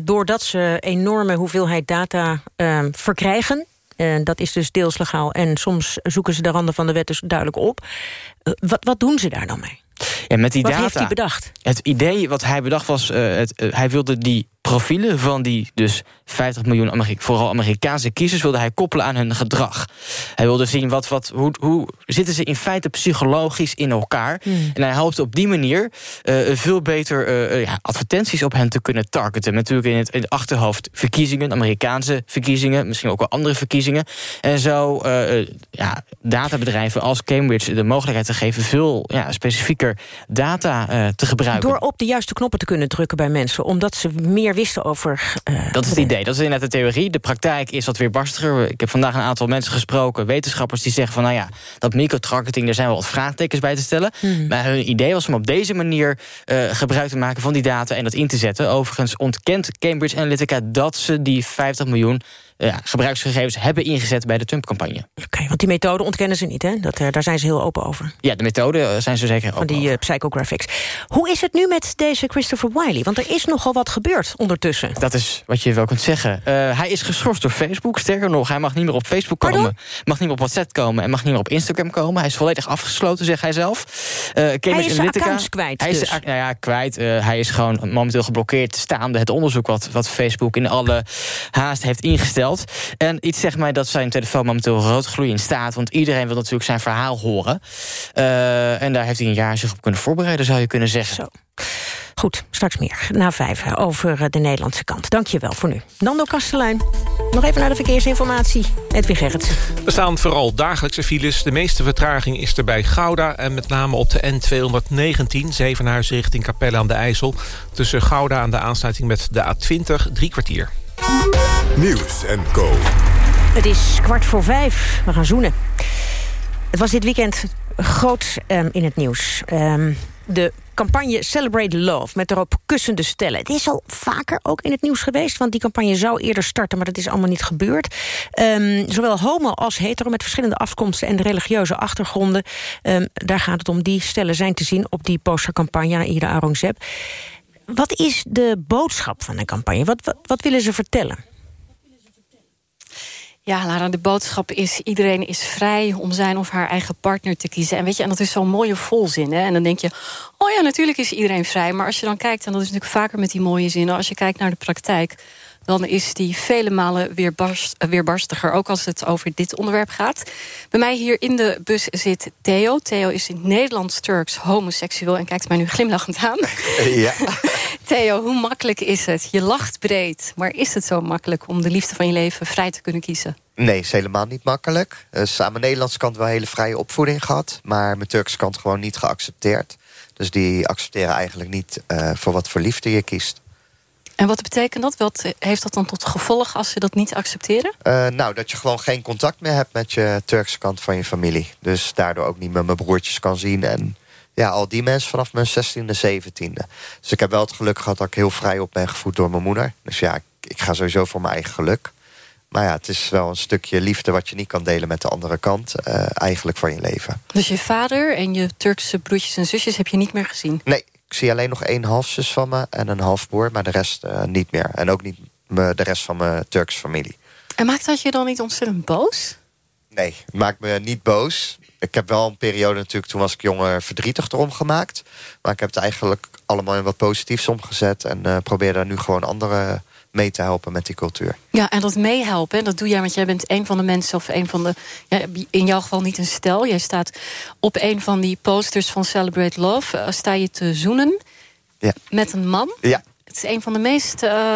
doordat ze enorme hoeveelheid data um, verkrijgen... En dat is dus deels legaal. En soms zoeken ze de randen van de wet dus duidelijk op. Uh, wat, wat doen ze daar dan mee? Ja, met die wat data, heeft hij bedacht? Het idee wat hij bedacht was... Uh, het, uh, hij wilde die profielen van die dus 50 miljoen vooral Amerikaanse kiezers... wilde hij koppelen aan hun gedrag. Hij wilde zien wat, wat, hoe, hoe zitten ze in feite psychologisch in elkaar. Hmm. En hij hoopte op die manier uh, veel beter uh, ja, advertenties op hen te kunnen targeten. Natuurlijk in het, in het achterhoofd verkiezingen, Amerikaanse verkiezingen... misschien ook wel andere verkiezingen. En zo uh, ja, databedrijven als Cambridge de mogelijkheid te geven... veel ja, specifieker data te gebruiken. Door op de juiste knoppen te kunnen drukken bij mensen... omdat ze meer wisten over... dat is het idee, dat is inderdaad de theorie. De praktijk is wat weerbarstiger. Ik heb vandaag een aantal mensen gesproken, wetenschappers... die zeggen van, nou ja, dat microtargeting... daar zijn wel wat vraagtekens bij te stellen. Hmm. Maar hun idee was om op deze manier uh, gebruik te maken van die data... en dat in te zetten. Overigens ontkent Cambridge Analytica dat ze die 50 miljoen ja, gebruiksgegevens hebben ingezet bij de Trump-campagne. Oké, want die methode ontkennen ze niet, hè? Dat, uh, daar zijn ze heel open over. Ja, de methode zijn ze zeker Van die uh, psychographics. Hoe is het nu met deze Christopher Wiley? Want er is nogal wat gebeurd ondertussen. Dat is wat je wel kunt zeggen. Uh, hij is geschorst door Facebook. Sterker nog, hij mag niet meer op Facebook komen. Mag niet meer op WhatsApp komen en mag niet meer op Instagram komen. Hij is volledig afgesloten, zegt hij zelf. hij is zijn accounts kwijt Hij dus. is nou ja, kwijt. hij is gewoon momenteel geblokkeerd staande het onderzoek... wat, wat Facebook in alle haast heeft ingesteld. En iets zegt mij dat zijn telefoon momenteel roodgloeiend staat... want iedereen wil natuurlijk zijn verhaal horen. Uh, en daar heeft hij een jaar zich op kunnen voorbereiden, zou je kunnen zeggen. Zo. Goed, straks meer. Na vijf over de Nederlandse kant. Dank je wel voor nu. Nando Kastelein. Nog even naar de verkeersinformatie. Edwin Gerritsen. Er staan vooral dagelijkse files. De meeste vertraging is er bij Gouda... en met name op de N219, Zevenhuizen richting Capelle aan de IJssel. Tussen Gouda en de aansluiting met de A20, drie kwartier. Nieuws en Co. Het is kwart voor vijf. We gaan zoenen. Het was dit weekend groot um, in het nieuws. Um, de campagne Celebrate Love met erop kussende stellen. Het is al vaker ook in het nieuws geweest... want die campagne zou eerder starten, maar dat is allemaal niet gebeurd. Um, zowel homo als hetero met verschillende afkomsten... en religieuze achtergronden. daar gaat het om. Die stellen zijn te zien op die postercampagne naar Ida Aurangzeb. Wat is de boodschap van de campagne? Wat, wat, wat willen ze vertellen? Ja, Lara, de boodschap is... iedereen is vrij om zijn of haar eigen partner te kiezen. En weet je, en dat is zo'n mooie volzin. Hè? En dan denk je, oh ja, natuurlijk is iedereen vrij. Maar als je dan kijkt, en dat is natuurlijk vaker met die mooie zinnen... als je kijkt naar de praktijk, dan is die vele malen weerbarst, weerbarstiger. Ook als het over dit onderwerp gaat. Bij mij hier in de bus zit Theo. Theo is in Nederlands-Turks homoseksueel... en kijkt mij nu glimlachend aan. Ja. <laughs> Theo, hoe makkelijk is het? Je lacht breed, maar is het zo makkelijk... om de liefde van je leven vrij te kunnen kiezen? Nee, is helemaal niet makkelijk. Dus aan mijn Nederlandse kant wel hele vrije opvoeding gehad... maar mijn Turkse kant gewoon niet geaccepteerd. Dus die accepteren eigenlijk niet uh, voor wat voor liefde je kiest. En wat betekent dat? Wat heeft dat dan tot gevolg als ze dat niet accepteren? Uh, nou, dat je gewoon geen contact meer hebt met je Turkse kant van je familie. Dus daardoor ook niet met mijn broertjes kan zien. En ja, al die mensen vanaf mijn 16e, 17e. Dus ik heb wel het geluk gehad dat ik heel vrij op ben gevoed door mijn moeder. Dus ja, ik, ik ga sowieso voor mijn eigen geluk. Maar ja, het is wel een stukje liefde wat je niet kan delen met de andere kant. Uh, eigenlijk van je leven. Dus je vader en je Turkse broertjes en zusjes heb je niet meer gezien? Nee, ik zie alleen nog één halfzus van me en een halfbroer. Maar de rest uh, niet meer. En ook niet me, de rest van mijn Turkse familie. En maakt dat je dan niet ontzettend boos? Nee, het maakt me niet boos. Ik heb wel een periode natuurlijk, toen was ik jonger, verdrietig erom gemaakt. Maar ik heb het eigenlijk allemaal in wat positiefs omgezet. En uh, probeer daar nu gewoon anderen mee te helpen met die cultuur. Ja, en dat meehelpen, dat doe jij, want jij bent een van de mensen... of een van de, ja, in jouw geval niet een stel. Jij staat op een van die posters van Celebrate Love. Uh, sta je te zoenen ja. met een man. Ja. Het is een van de meest... Uh,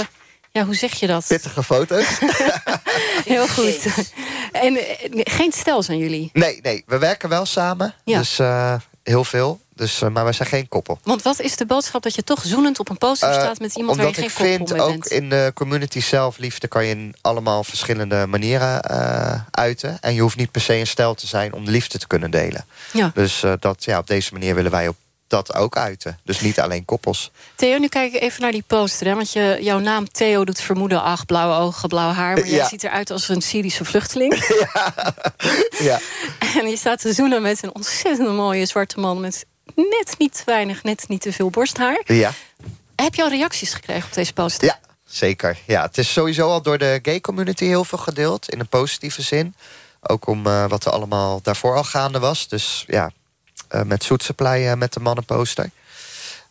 ja, hoe zeg je dat? Pittige foto's. <laughs> Heel goed. En uh, geen stel zijn jullie? Nee, nee, we werken wel samen. Ja. Dus uh, heel veel. Dus, uh, maar wij zijn geen koppel. Want wat is de boodschap dat je toch zoenend op een poster staat... met iemand waar je geen koppel mee bent? Omdat ik vind ook in de community zelf... liefde kan je in allemaal verschillende manieren uh, uiten. En je hoeft niet per se een stijl te zijn om de liefde te kunnen delen. Ja. Dus uh, dat, ja, op deze manier willen wij op dat ook uiten. Dus niet alleen koppels. Theo, nu kijk ik even naar die poster. Hè? Want je, jouw naam Theo doet vermoeden... ach, blauwe ogen, blauw haar. Maar ja. jij ziet eruit als een Syrische vluchteling. <laughs> Ja. ja. En je staat te zoenen met een ontzettend mooie zwarte man... met net niet te weinig, net niet te veel borsthaar. Ja. Heb je al reacties gekregen op deze poster? Ja, zeker. Ja, het is sowieso al door de gay community heel veel gedeeld. In een positieve zin. Ook om uh, wat er allemaal daarvoor al gaande was. Dus ja, uh, met Zoet Supply uh, met de mannenposter.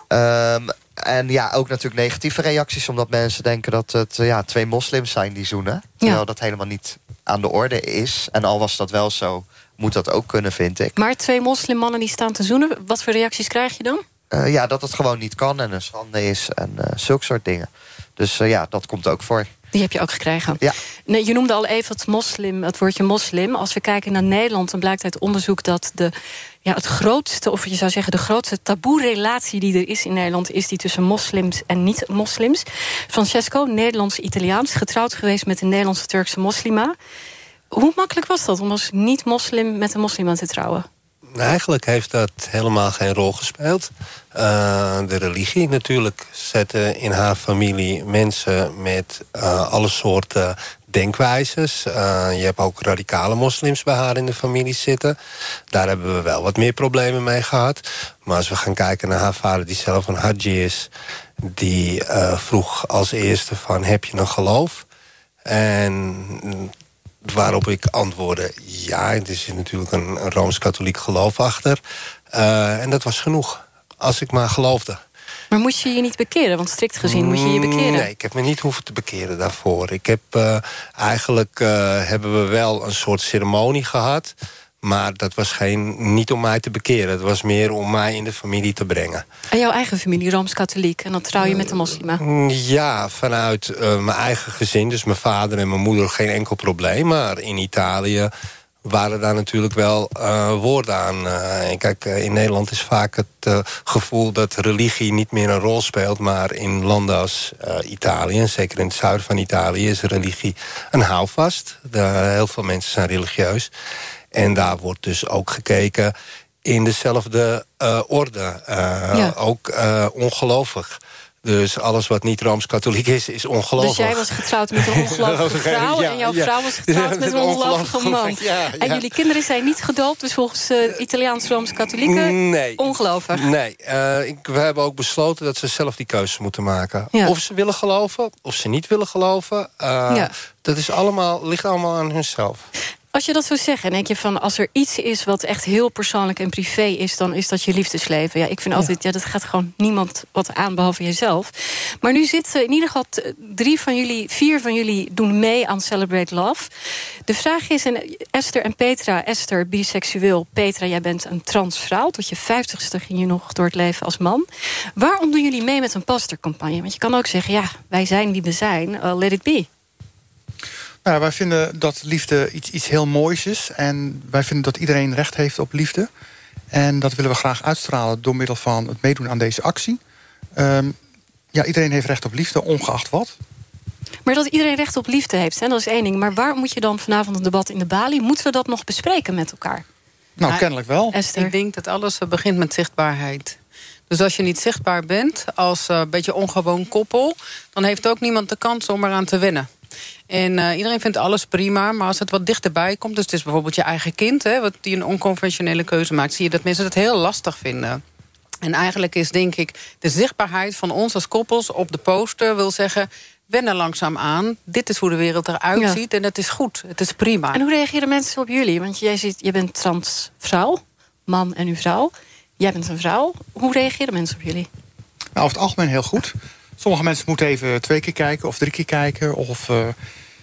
Ehm, en ja, ook natuurlijk negatieve reacties... omdat mensen denken dat het eh, ja, twee moslims zijn die zoenen. Terwijl dat helemaal niet aan de orde is. En al was dat wel zo, moet dat ook kunnen, vind ik. Maar twee moslimmannen die staan te zoenen, wat voor reacties krijg je dan? Eh, ja, dat het gewoon niet kan en een schande is en uh, zulke soort dingen. Dus uh, ja, dat komt ook voor. Die heb je ook gekregen. Ja. Nee, je noemde al even het, moslim, het woordje moslim. Als we kijken naar Nederland, dan blijkt uit onderzoek dat de, ja, het grootste, of je zou zeggen, de grootste taboe-relatie die er is in Nederland, is die tussen moslims en niet-moslims. Francesco, Nederlands-Italiaans, getrouwd geweest met een Nederlandse Turkse moslima. Hoe makkelijk was dat om als niet-moslim met een moslima te trouwen? Eigenlijk heeft dat helemaal geen rol gespeeld. Uh, de religie natuurlijk zette in haar familie mensen met uh, alle soorten denkwijzes. Uh, je hebt ook radicale moslims bij haar in de familie zitten. Daar hebben we wel wat meer problemen mee gehad. Maar als we gaan kijken naar haar vader die zelf een haji is... die vroeg als eerste van heb je een geloof? En waarop ik antwoordde... ja, er is natuurlijk een, een Rooms-Katholiek geloof achter. Uh, en dat was genoeg, als ik maar geloofde. Maar moest je je niet bekeren? Want strikt gezien moet je je bekeren. Nee, ik heb me niet hoeven te bekeren daarvoor. Ik heb, uh, eigenlijk uh, hebben we wel een soort ceremonie gehad... Maar dat was geen, niet om mij te bekeren. Het was meer om mij in de familie te brengen. En jouw eigen familie, Rooms-Katholiek. En dan trouw je met een moslima? Ja, vanuit uh, mijn eigen gezin. Dus mijn vader en mijn moeder geen enkel probleem. Maar in Italië waren daar natuurlijk wel uh, woorden aan. Uh, kijk, in Nederland is vaak het gevoel dat religie niet meer een rol speelt. Maar in landen als Italië, en zeker in het zuiden van Italië... is religie een houvast. De, heel veel mensen zijn religieus. En daar wordt dus ook gekeken in dezelfde uh, orde. Uh, ja. Ook uh, ongelovig. Dus alles wat niet Rooms-Katholiek is, is ongelovig. Dus jij was getrouwd met een <laughs> ongelovige vrouw... ja, en jouw ja. vrouw was getrouwd met een <laughs> ongelovige man. En jullie kinderen zijn niet gedoopt... dus volgens Italiaans-Rooms-Katholieken nee. ongelovig? Nee, ik, we hebben ook besloten dat ze zelf die keuze moeten maken. Of ze willen geloven, of ze niet willen geloven. Dat is allemaal, ligt allemaal aan hunzelf. Als je dat zo zegt, en denk je van als er iets is wat echt heel persoonlijk en privé is, dan is dat je liefdesleven. Ja, ik vind altijd, ja, dat gaat gewoon niemand wat aan behalve jezelf. Maar nu zitten in ieder geval drie van jullie, vier van jullie doen mee aan Celebrate Love. De vraag is, en Esther en Petra, Esther biseksueel, Petra, jij bent een transvrouw. Tot je vijftigste ging je nog door het leven als man. Waarom doen jullie mee met een postercampagne? Want je kan ook zeggen, ja, wij zijn wie we zijn, uh, let it be. Nou, wij vinden dat liefde iets, iets heel moois is. En wij vinden dat iedereen recht heeft op liefde. En dat willen we graag uitstralen door middel van het meedoen aan deze actie. Um, ja, iedereen heeft recht op liefde, ongeacht wat. Maar dat iedereen recht op liefde heeft, hè, dat is één ding. Maar waar moet je dan vanavond een debat in de balie... moeten we dat nog bespreken met elkaar? Nou, kennelijk wel. Esther. Ik denk dat alles begint met zichtbaarheid. Dus als je niet zichtbaar bent als een uh, beetje ongewoon koppel... dan heeft ook niemand de kans om eraan te winnen. En uh, iedereen vindt alles prima, maar als het wat dichterbij komt... dus het is bijvoorbeeld je eigen kind, hè, wat die een onconventionele keuze maakt... zie je dat mensen het heel lastig vinden. En eigenlijk is, denk ik, de zichtbaarheid van ons als koppels op de poster... wil zeggen, wennen langzaam aan. Dit is hoe de wereld eruit ja. ziet en het is goed. Het is prima. En hoe reageren mensen op jullie? Want jij ziet, je bent transvrouw, man en uw vrouw. Jij bent een vrouw. Hoe reageren mensen op jullie? Nou, over het algemeen heel goed. Sommige mensen moeten even twee keer kijken of drie keer kijken. Of, uh,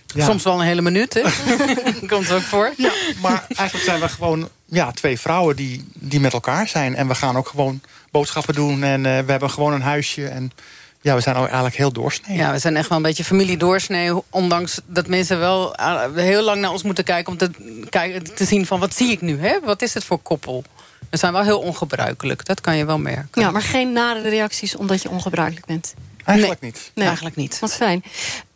ja. Soms wel een hele minuut, hè? <laughs> Komt ook voor. Ja, maar eigenlijk zijn we gewoon ja, twee vrouwen die, die met elkaar zijn. En we gaan ook gewoon boodschappen doen. En uh, we hebben gewoon een huisje. En ja, we zijn ook eigenlijk heel doorsnee. Ja, we zijn echt wel een beetje familie doorsnee. Ondanks dat mensen wel heel lang naar ons moeten kijken... om te, te zien van wat zie ik nu, hè? Wat is het voor koppel? We zijn wel heel ongebruikelijk, dat kan je wel merken. Ja, maar geen nare reacties omdat je ongebruikelijk bent? Eigenlijk nee. niet. Nee. Eigenlijk niet. Wat fijn.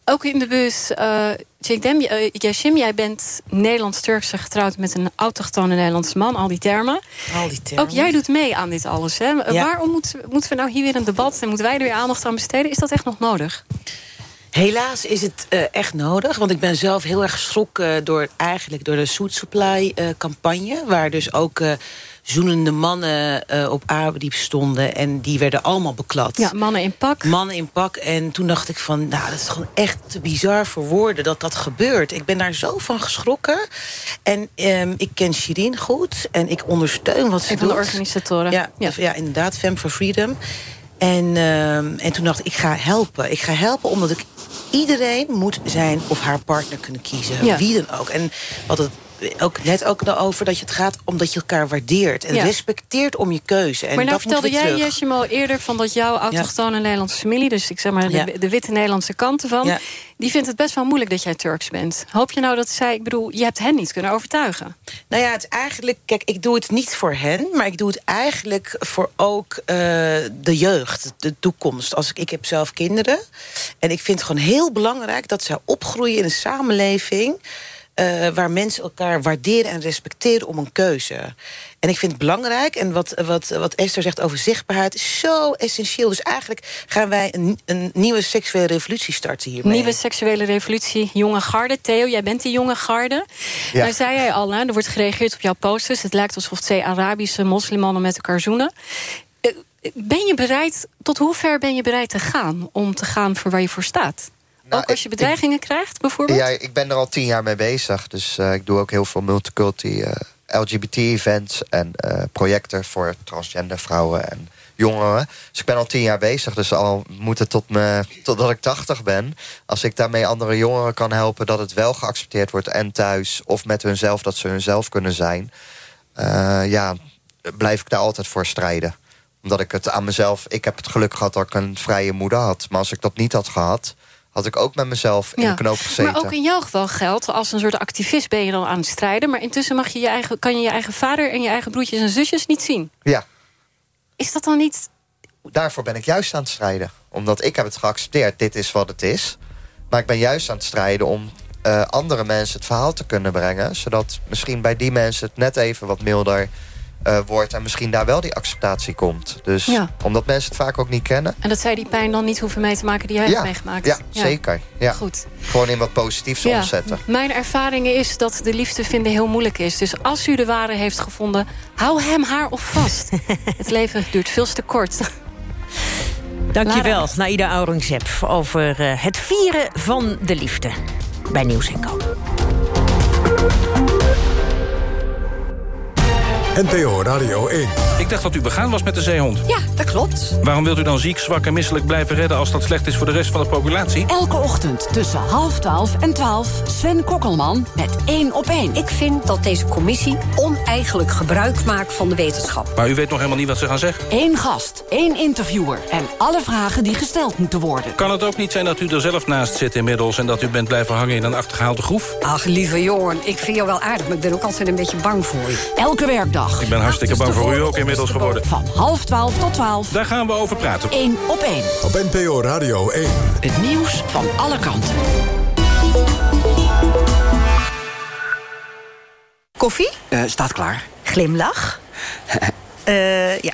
Ook in de bus, uh, Jekdem, uh, Yashim, jij bent Nederlands-Turkse getrouwd met een autochtone Nederlandse man. Al die termen. Al die termen. Ook jij doet mee aan dit alles. Hè? Ja. Waarom moeten, moeten we nou hier weer een debat en moeten wij er weer aandacht aan besteden? Is dat echt nog nodig? Helaas is het uh, echt nodig, want ik ben zelf heel erg geschrokken... door, eigenlijk door de Soet Supply-campagne... waar dus ook zoenende mannen uh, op Aardiep stonden. En die werden allemaal beklad. Ja, mannen in pak. Mannen in pak. En toen dacht ik van, nou, dat is gewoon echt te bizar voor woorden dat dat gebeurt. Ik ben daar zo van geschrokken. En um, ik ken Shirin goed. En ik ondersteun wat ze doet. van de organisatoren. Ja, ja. ja, inderdaad, Fem for Freedom. En, ehm, en toen dacht ik, ik ga helpen. Ik ga helpen omdat ik... Iedereen moet zijn of haar partner kunnen kiezen. Ja. Wie dan ook. En wat het ook net ook over dat je het gaat omdat je elkaar waardeert. En Ja. respecteert om je keuze. En maar nou dat vertelde jij. Jesje, al eerder... van dat jouw autochtone Nederlandse familie... dus ik zeg maar de, de witte Nederlandse kant ervan... Ja. die vindt het best wel moeilijk dat jij Turks bent. Hoop je nou dat zij... Ik bedoel, je hebt hen niet kunnen overtuigen. Nou ja, het is eigenlijk... Kijk, ik doe het niet voor hen, maar ik doe het eigenlijk voor ook eh, de jeugd, de toekomst. Als ik, ik heb zelf kinderen en ik vind het gewoon heel belangrijk... dat zij opgroeien in een samenleving... eh, waar mensen elkaar waarderen en respecteren om een keuze. En ik vind het belangrijk, en wat, wat, wat Esther zegt over zichtbaarheid... is zo essentieel. Dus eigenlijk gaan wij een, een nieuwe seksuele revolutie starten hiermee. Nieuwe seksuele revolutie, jonge garde. Theo, jij bent die jonge garde. Ja. Daar zei jij al, hè, er wordt gereageerd op jouw posters. Het lijkt alsof twee Arabische moslimmannen met elkaar zoenen. Eh, Ben je bereid, tot hoe ver ben je bereid te gaan... om te gaan voor waar je voor staat? Ook als je bedreigingen krijgt, bijvoorbeeld? Ja, ik ben er al tien jaar mee bezig. Dus eh, ik doe ook heel veel multiculti eh, LGBT-events... en eh, projecten voor transgender vrouwen en jongeren. Dus ik ben al tien jaar bezig. Dus al moet het tot me, totdat ik tachtig ben. Als ik daarmee andere jongeren kan helpen... dat het wel geaccepteerd wordt en thuis of met hunzelf... dat ze hunzelf kunnen zijn... ja, blijf ik daar altijd voor strijden omdat ik het aan mezelf... Ik heb het geluk gehad dat ik een vrije moeder had. Maar als ik dat niet had gehad... had ik ook met mezelf in de knoop gezeten. Maar ook in jouw geval geldt, als een soort activist ben je dan aan het strijden... maar intussen mag je je eigen, kan je je eigen vader en je eigen broertjes en zusjes niet zien. Ja, Is dat dan niet... daarvoor ben ik juist aan het strijden. Omdat ik heb het geaccepteerd, dit is wat het is. Maar ik ben juist aan het strijden om eh, andere mensen het verhaal te kunnen brengen. Zodat misschien bij die mensen het net even wat milder eh, wordt... en misschien daar wel die acceptatie komt. Dus Ja. omdat mensen het vaak ook niet kennen. En dat zij die pijn dan niet hoeven mee te maken die jij ja, hebt meegemaakt? ja, zeker. Ja. Goed. Gewoon in wat positiefs Ja. omzetten. Mijn ervaring is dat de liefde vinden heel moeilijk is. Dus als u de ware heeft gevonden, hou hem haar of vast. <laughs> het leven duurt veel te kort. Dankjewel, Naida Aurangzeb, over eh, het vieren van de liefde. Bij Nieuws en Co. NPO Radio 1. Ik dacht dat u begaan was met de zeehond. Ja, dat klopt. Waarom wilt u dan ziek, zwak en misselijk blijven redden... als dat slecht is voor de rest van de populatie? Elke ochtend tussen half twaalf en twaalf Sven Kokkelman met één op één. Ik vind dat deze commissie oneigenlijk gebruik maakt van de wetenschap. Maar u weet nog helemaal niet wat ze gaan zeggen. Eén gast, één interviewer en alle vragen die gesteld moeten worden. Kan het ook niet zijn dat u er zelf naast zit inmiddels... en dat u bent blijven hangen in een achtergehaalde groef? Ach, lieve jongen, ik vind jou wel aardig, maar ik ben ook altijd een beetje bang voor je. Elke werkdag. Ik ben hartstikke bang voor u ook inmiddels geworden. Van half twaalf tot twaalf. Daar gaan we over praten. Eén op één. Op NPO Radio 1. Het nieuws van alle kanten. Koffie? staat klaar. Glimlach? <laughs> Eh, ja,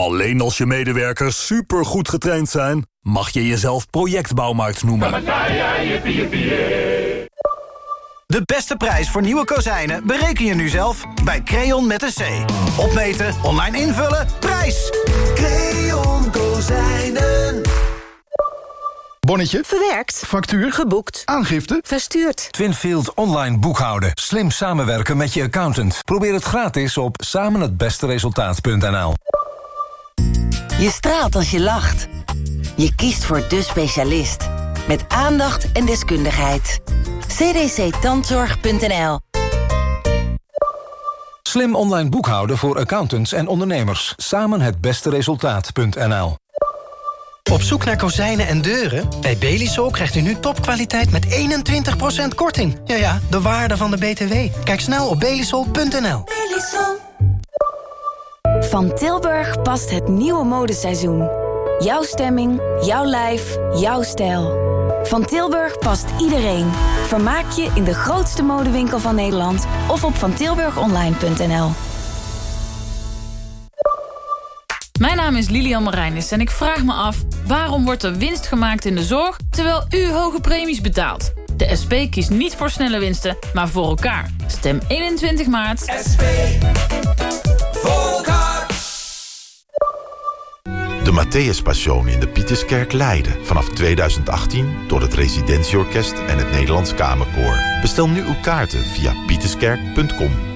Alleen als je medewerkers supergoed getraind zijn... mag je jezelf projectbouwmarkt noemen. De beste prijs voor nieuwe kozijnen bereken je nu zelf bij Creon met een C. Opmeten, online invullen, prijs! Creon Kozijnen. Bonnetje. Verwerkt. Factuur. Geboekt. Aangifte. Verstuurd. Twinfield online boekhouden. Slim samenwerken met je accountant. Probeer het gratis op samenhetbesteresultaat.nl Je straalt als je lacht. Je kiest voor de specialist. Met aandacht en deskundigheid. cdctandzorg.nl Slim online boekhouden voor accountants en ondernemers. Samen het beste resultaat.nl Op zoek naar kozijnen en deuren? Bij Belisol krijgt u nu topkwaliteit met 21% korting. Ja ja, de waarde van de BTW. Kijk snel op belisol.nl. Van Tilburg past het nieuwe modeseizoen. Jouw stemming, jouw lijf, jouw stijl. Van Tilburg past iedereen. Vermaak je in de grootste modewinkel van Nederland of op vantilburgonline.nl. Mijn naam is Lilian Marijnis en ik vraag me af... waarom wordt er winst gemaakt in de zorg... terwijl u hoge premies betaalt? De SP kiest niet voor snelle winsten, maar voor elkaar. Stem 21 maart. SP. De Matthäus Passion in de Pieterskerk Leiden. Vanaf 2018 door het Residentieorkest en het Nederlands Kamerkoor. Bestel nu uw kaarten via pieterskerk.com.